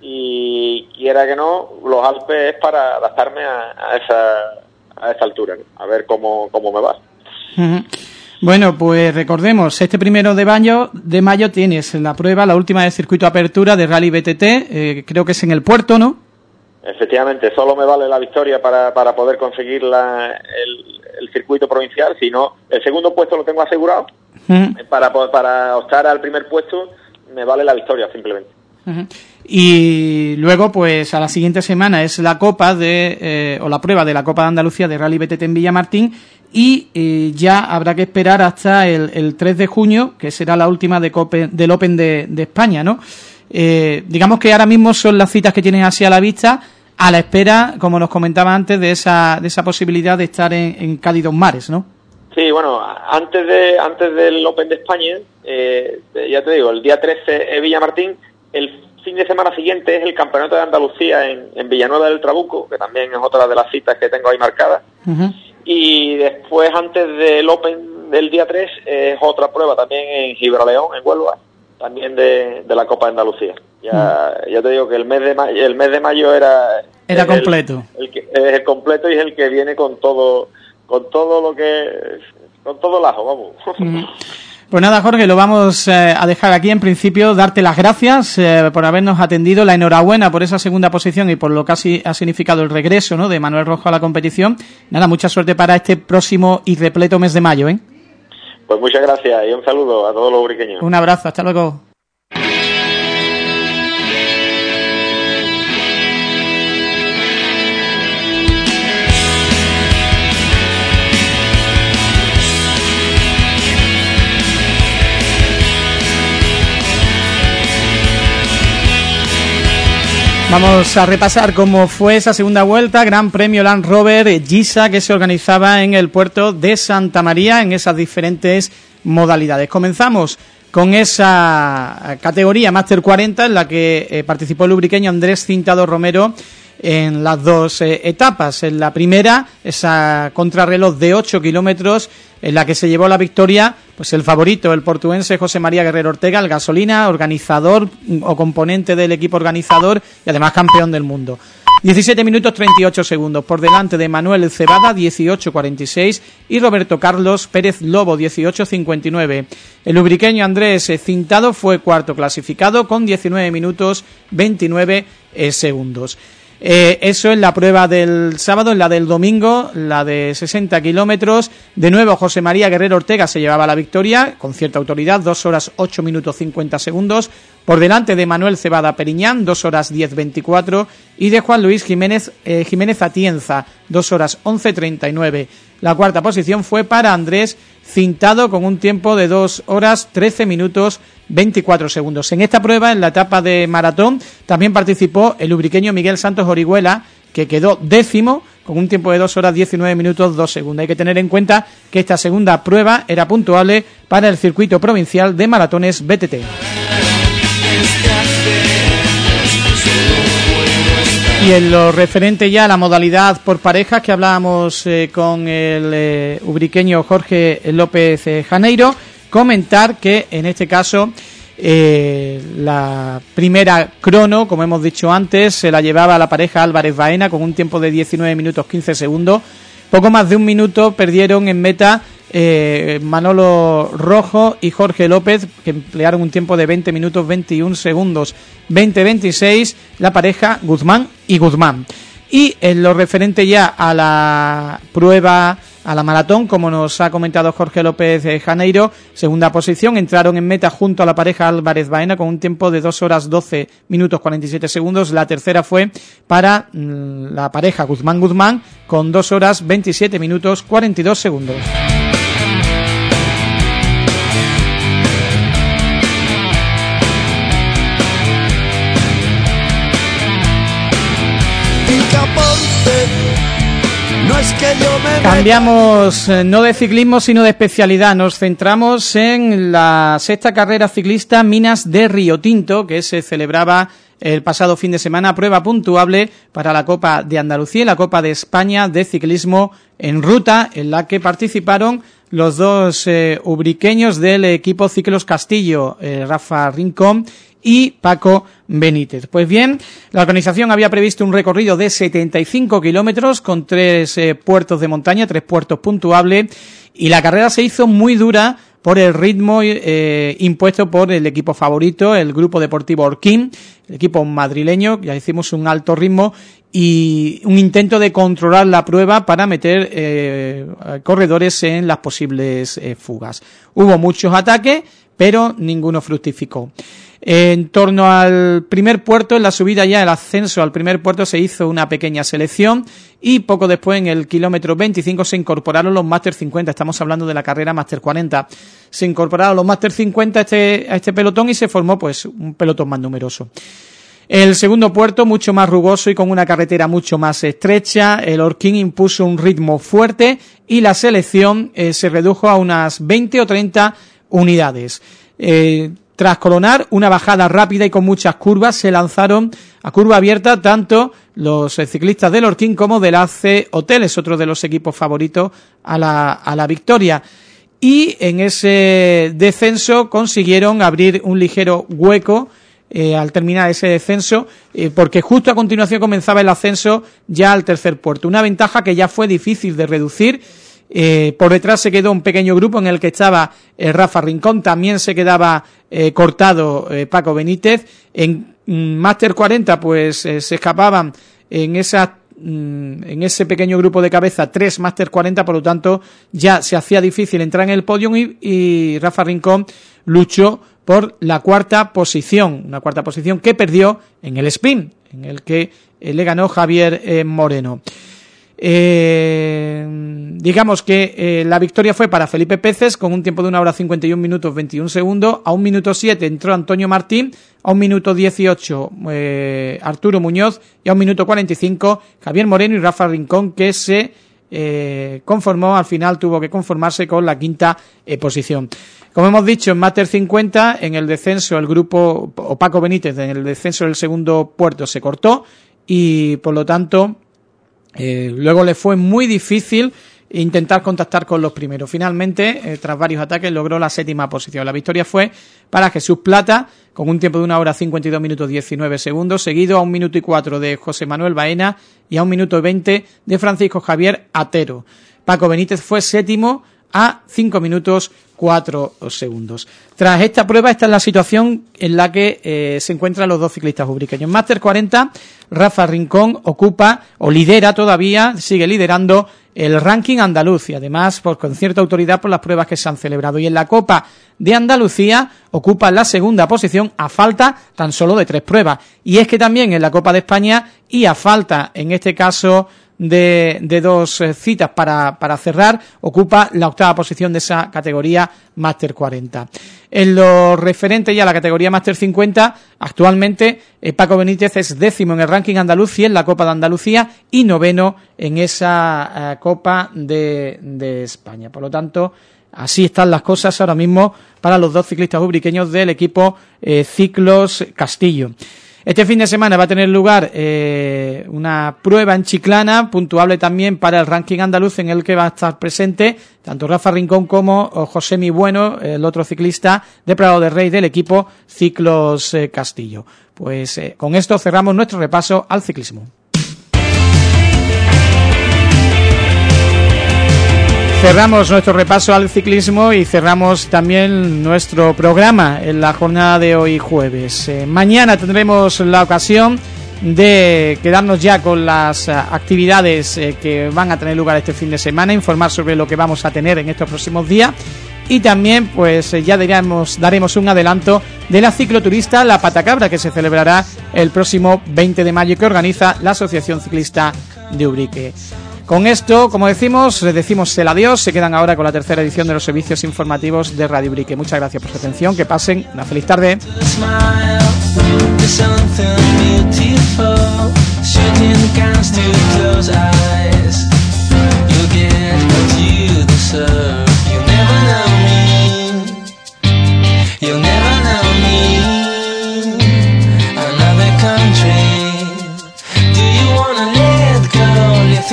y quiera que no, los Alpes es para adaptarme a, esa, a esa altura, a ver cómo, cómo me va. Bueno, pues recordemos, este primero de mayo, de mayo tienes la prueba, la última de circuito apertura de Rally BTT, eh, creo que es en el puerto, ¿no? Efectivamente, solo me vale la victoria para, para poder conseguir la, el, el circuito provincial, sino el segundo puesto lo tengo asegurado para, para optar al primer puesto me vale la victoria simplemente. Y luego, pues a la siguiente semana es la Copa de eh, o la prueba de la Copa de Andalucía de Rally BTT en Villamartín y eh, ya habrá que esperar hasta el, 3 de junio, que será la última de del Open de, España, ¿no? Eh, digamos que ahora mismo son las citas que tienes así a la vista, a la espera, como nos comentaba antes, de esa, de esa posibilidad de estar en, en Cádidos Mares, ¿no? Sí, bueno, antes de antes del Open de España, eh, ya te digo, el día 13 es Villamartín, el fin de semana siguiente es el Campeonato de Andalucía en, Villanueva del Trabuco, que también es otra de las citas que tengo ahí marcadas. Y después, antes del Open del día 3, es otra prueba también en Gibraleón, en Huelva, también de, la Copa de Andalucía. Ya, ya te digo que el mes de mayo, el mes de mayo era... Era completo. El, que, es el completo y es el que viene con todo con todo lo que con todo el ajo, vamos. Pues nada, Jorge, lo vamos eh, a dejar aquí. En principio, darte las gracias eh, por habernos atendido, la enhorabuena por esa segunda posición y por lo que ha, significado el regreso ¿no? de Manuel Rojo a la competición. Nada, mucha suerte para este próximo y repleto mes de mayo. ¿eh? Pues muchas gracias y un saludo a todos los uriqueños. Un abrazo, hasta luego. Vamos a repasar cómo fue esa segunda vuelta, Gran Premio Land Rover Gisa que se organizaba en el puerto de Santa María en esas diferentes modalidades. Comenzamos con esa categoría Master 40 en la que participó el lubriqueño Andrés Cintado Romero en las dos etapas. En la primera, esa contrarreloj de 8 kilómetros en la que se llevó la victoria pues el favorito, el portuense José María Guerrero Ortega, el gasolina, organizador o componente del equipo organizador y además campeón del mundo. 17 minutos 38 segundos por delante de Manuel Cebada 18.46 y Roberto Carlos Pérez Lobo 18.59. El lubriqueño Andrés Cintado fue cuarto clasificado con 19 minutos 29 eh, segundos. Eh, eso es la prueba del sábado, la del domingo, la de 60 kilómetros. De nuevo, José María Guerrero Ortega se llevaba la victoria con cierta autoridad, 2 horas 8 minutos 50 segundos. Por delante de Manuel Cebada Periñán, 2 horas 10 24. Y de Juan Luis Jiménez, eh, Jiménez Atienza, 2 horas 11 39. La cuarta posición fue para Andrés Cintado con un tiempo de 2 horas 13 minutos 24 segundos. En esta prueba, en la etapa de maratón, también participó el lubriqueño Miguel Santos Orihuela, que quedó décimo con un tiempo de 2 horas 19 minutos 2 segundos. Hay que tener en cuenta que esta segunda prueba era puntuable para el circuito provincial de maratones BTT. Y en lo referente ya a la modalidad por parejas que hablábamos eh, con el eh, ubriqueño Jorge López eh, Janeiro, comentar que en este caso la primera crono, como hemos dicho antes, se la llevaba la pareja Álvarez Baena con un tiempo de 19 minutos 15 segundos. Poco más de un minuto perdieron en meta eh, Manolo Rojo y Jorge López, que emplearon un tiempo de 20 minutos 21 segundos. 20-26 la pareja Guzmán y Guzmán. Y en lo referente ya a la prueba a la maratón, como nos ha comentado Jorge López Janeiro, segunda posición, entraron en meta junto a la pareja Álvarez Baena con un tiempo de 2 horas 12 minutos 47 segundos, la tercera fue para mm, la pareja Guzmán Guzmán con 2 horas 27 minutos 42 segundos. Cambiamos eh, no de ciclismo sino de especialidad, nos centramos en la sexta carrera ciclista Minas de Río Tinto que se celebraba el pasado fin de semana, prueba puntuable para la Copa de Andalucía y la Copa de España de ciclismo en ruta en la que participaron los dos eh, ubriqueños del equipo Ciclos Castillo, eh, Rafa Rincón y Paco Benítez. Pues bien, la organización había previsto un recorrido de 75 kilómetros con tres eh, puertos de montaña, tres puertos puntuables y la carrera se hizo muy dura por el ritmo eh, impuesto por el equipo favorito, el grupo deportivo Orquín, el equipo madrileño, ya hicimos un alto ritmo y un intento de controlar la prueba para meter eh, corredores en las posibles fugas. Hubo muchos ataques, pero ninguno fructificó. En torno al primer puerto, en la subida ya, el ascenso al primer puerto, se hizo una pequeña selección y poco después, en el kilómetro 25, se incorporaron los Master 50. Estamos hablando de la carrera Master 40. Se incorporaron los Master 50 a este, a este pelotón y se formó pues un pelotón más numeroso. El segundo puerto, mucho más rugoso y con una carretera mucho más estrecha, el Orquín impuso un ritmo fuerte y la selección eh, se redujo a unas 20 o 30 unidades. Eh, tras coronar una bajada rápida y con muchas curvas, se lanzaron a curva abierta tanto los ciclistas del Orquín como del AC Hoteles, otro de los equipos favoritos a la, a la victoria. Y en ese descenso consiguieron abrir un ligero hueco eh, al terminar ese descenso, eh, porque justo a continuación comenzaba el ascenso ya al tercer puerto. Una ventaja que ya fue difícil de reducir eh, por detrás se quedó un pequeño grupo en el que estaba Rafa Rincón, también se quedaba cortado Paco Benítez. En mm, Master 40 pues se escapaban en esa mm, en ese pequeño grupo de cabeza tres Master 40, por lo tanto ya se hacía difícil entrar en el podio y Rafa Rincón luchó por la cuarta posición, una cuarta posición que perdió en el sprint, en el que le ganó Javier Moreno. Eh, digamos que eh, la victoria fue para Felipe Peces con un tiempo de una hora 51 minutos 21 segundos. A un minuto 7 entró Antonio Martín, a un minuto 18 eh, Arturo Muñoz y a un minuto 45 Javier Moreno y Rafa Rincón que se eh, conformó, al final tuvo que conformarse con la quinta eh, posición. Como hemos dicho, en Master 50, en el descenso, el grupo, o Paco Benítez, en el descenso del segundo puerto se cortó y, por lo tanto, eh, luego le fue muy difícil intentar contactar con los primeros. Finalmente, eh, tras varios ataques, logró la séptima posición. La victoria fue para Jesús Plata, con un tiempo de una hora 52 minutos 19 segundos, seguido a un minuto y cuatro de José Manuel Baena y a un minuto y veinte de Francisco Javier Atero. Paco Benítez fue séptimo a cinco minutos cuatro segundos. Tras esta prueba, esta es la situación en la que eh, se encuentran los dos ciclistas ubriqueños. Máster 40, Rafa Rincón ocupa o lidera todavía, sigue liderando el ranking andaluz y además por, con cierta autoridad por las pruebas que se han celebrado. Y en la Copa de Andalucía ocupa la segunda posición a falta tan solo de tres pruebas. Y es que también en la Copa de España y a falta, en este caso, de, de dos eh, citas para, para cerrar, ocupa la octava posición de esa categoría Máster 40. En lo referente ya a la categoría Máster 50, actualmente eh, Paco Benítez es décimo en el ranking andaluz y en la Copa de Andalucía y noveno en esa eh, Copa de, de España. Por lo tanto, así están las cosas ahora mismo para los dos ciclistas ubriqueños del equipo Ciclos Castillo. Este fin de semana va a tener lugar eh, una prueba en Chiclana, puntuable también para el ranking andaluz, en el que va a estar presente tanto Rafa Rincón como José Mi Bueno, el otro ciclista de Prado de Rey del equipo Ciclos eh, Castillo. Pues eh, con esto cerramos nuestro repaso al ciclismo. Cerramos nuestro repaso al ciclismo y cerramos también nuestro programa en la jornada de hoy jueves. Eh, mañana tendremos la ocasión de quedarnos ya con las uh, actividades eh, que van a tener lugar este fin de semana, informar sobre lo que vamos a tener en estos próximos días y también pues eh, ya diremos, daremos un adelanto de la cicloturista La Patacabra que se celebrará el próximo 20 de mayo que organiza la Asociación Ciclista de Ubrique. Con esto, como decimos, les decimos el adiós. Se quedan ahora con la tercera edición de los servicios informativos de Radio Brique. Muchas gracias por su atención. Que pasen una feliz tarde.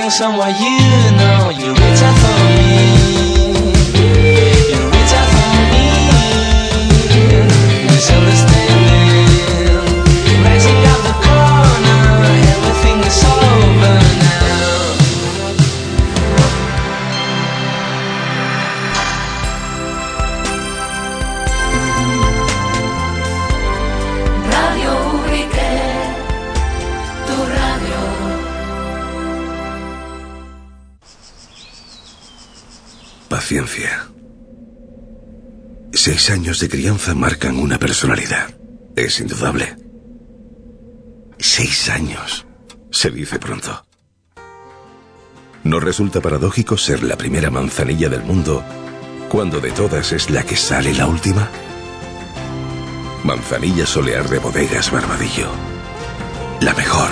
Someone you know you reach out for me Paciencia. Seis años de crianza marcan una personalidad. Es indudable. Seis años. Se dice pronto. ¿No resulta paradójico ser la primera manzanilla del mundo cuando de todas es la que sale la última? Manzanilla solear de bodegas Barbadillo. La mejor.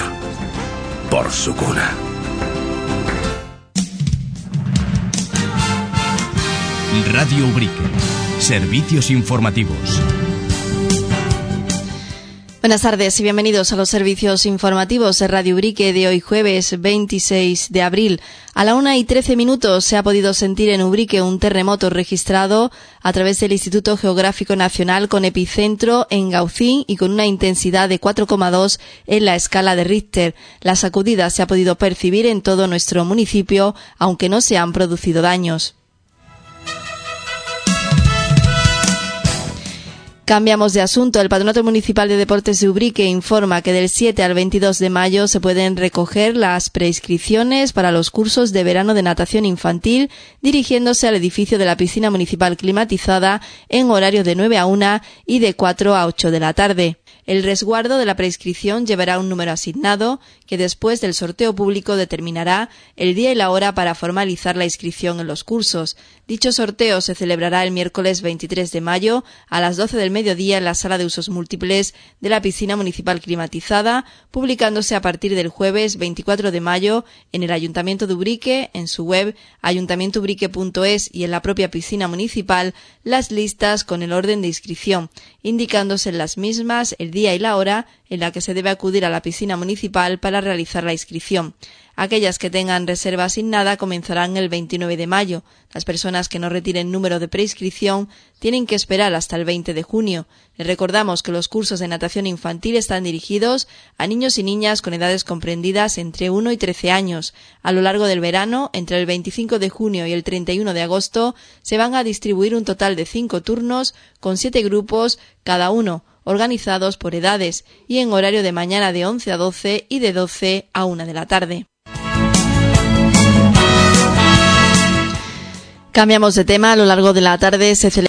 Por su cuna. Radio Ubrique. Servicios informativos. Buenas tardes y bienvenidos a los servicios informativos de Radio Ubrique de hoy jueves 26 de abril. A la una y trece minutos se ha podido sentir en Ubrique un terremoto registrado a través del Instituto Geográfico Nacional con epicentro en Gaucín y con una intensidad de 4,2 en la escala de Richter. La sacudida se ha podido percibir en todo nuestro municipio, aunque no se han producido daños. Cambiamos de asunto. El Patronato Municipal de Deportes de Ubrique informa que del 7 al 22 de mayo se pueden recoger las prescripciones para los cursos de verano de natación infantil dirigiéndose al edificio de la piscina municipal climatizada en horario de 9 a 1 y de 4 a 8 de la tarde. El resguardo de la prescripción llevará un número asignado que después del sorteo público determinará el día y la hora para formalizar la inscripción en los cursos. Dicho sorteo se celebrará el miércoles 23 de mayo a las 12 del mediodía en la sala de usos múltiples de la piscina municipal climatizada, publicándose a partir del jueves 24 de mayo en el Ayuntamiento de Ubrique, en su web ayuntamientoubrique.es y en la propia piscina municipal las listas con el orden de inscripción, indicándose en las mismas el día y la hora en la que se debe acudir a la piscina municipal para realizar la inscripción. Aquellas que tengan reserva asignada comenzarán el 29 de mayo. Las personas que no retiren número de preinscripción tienen que esperar hasta el 20 de junio. Les recordamos que los cursos de natación infantil están dirigidos a niños y niñas con edades comprendidas entre 1 y 13 años. A lo largo del verano, entre el 25 de junio y el 31 de agosto, se van a distribuir un total de cinco turnos con siete grupos cada uno organizados por edades y en horario de mañana de 11 a 12 y de 12 a 1 de la tarde. Cambiamos de tema. A lo largo de la tarde se celebra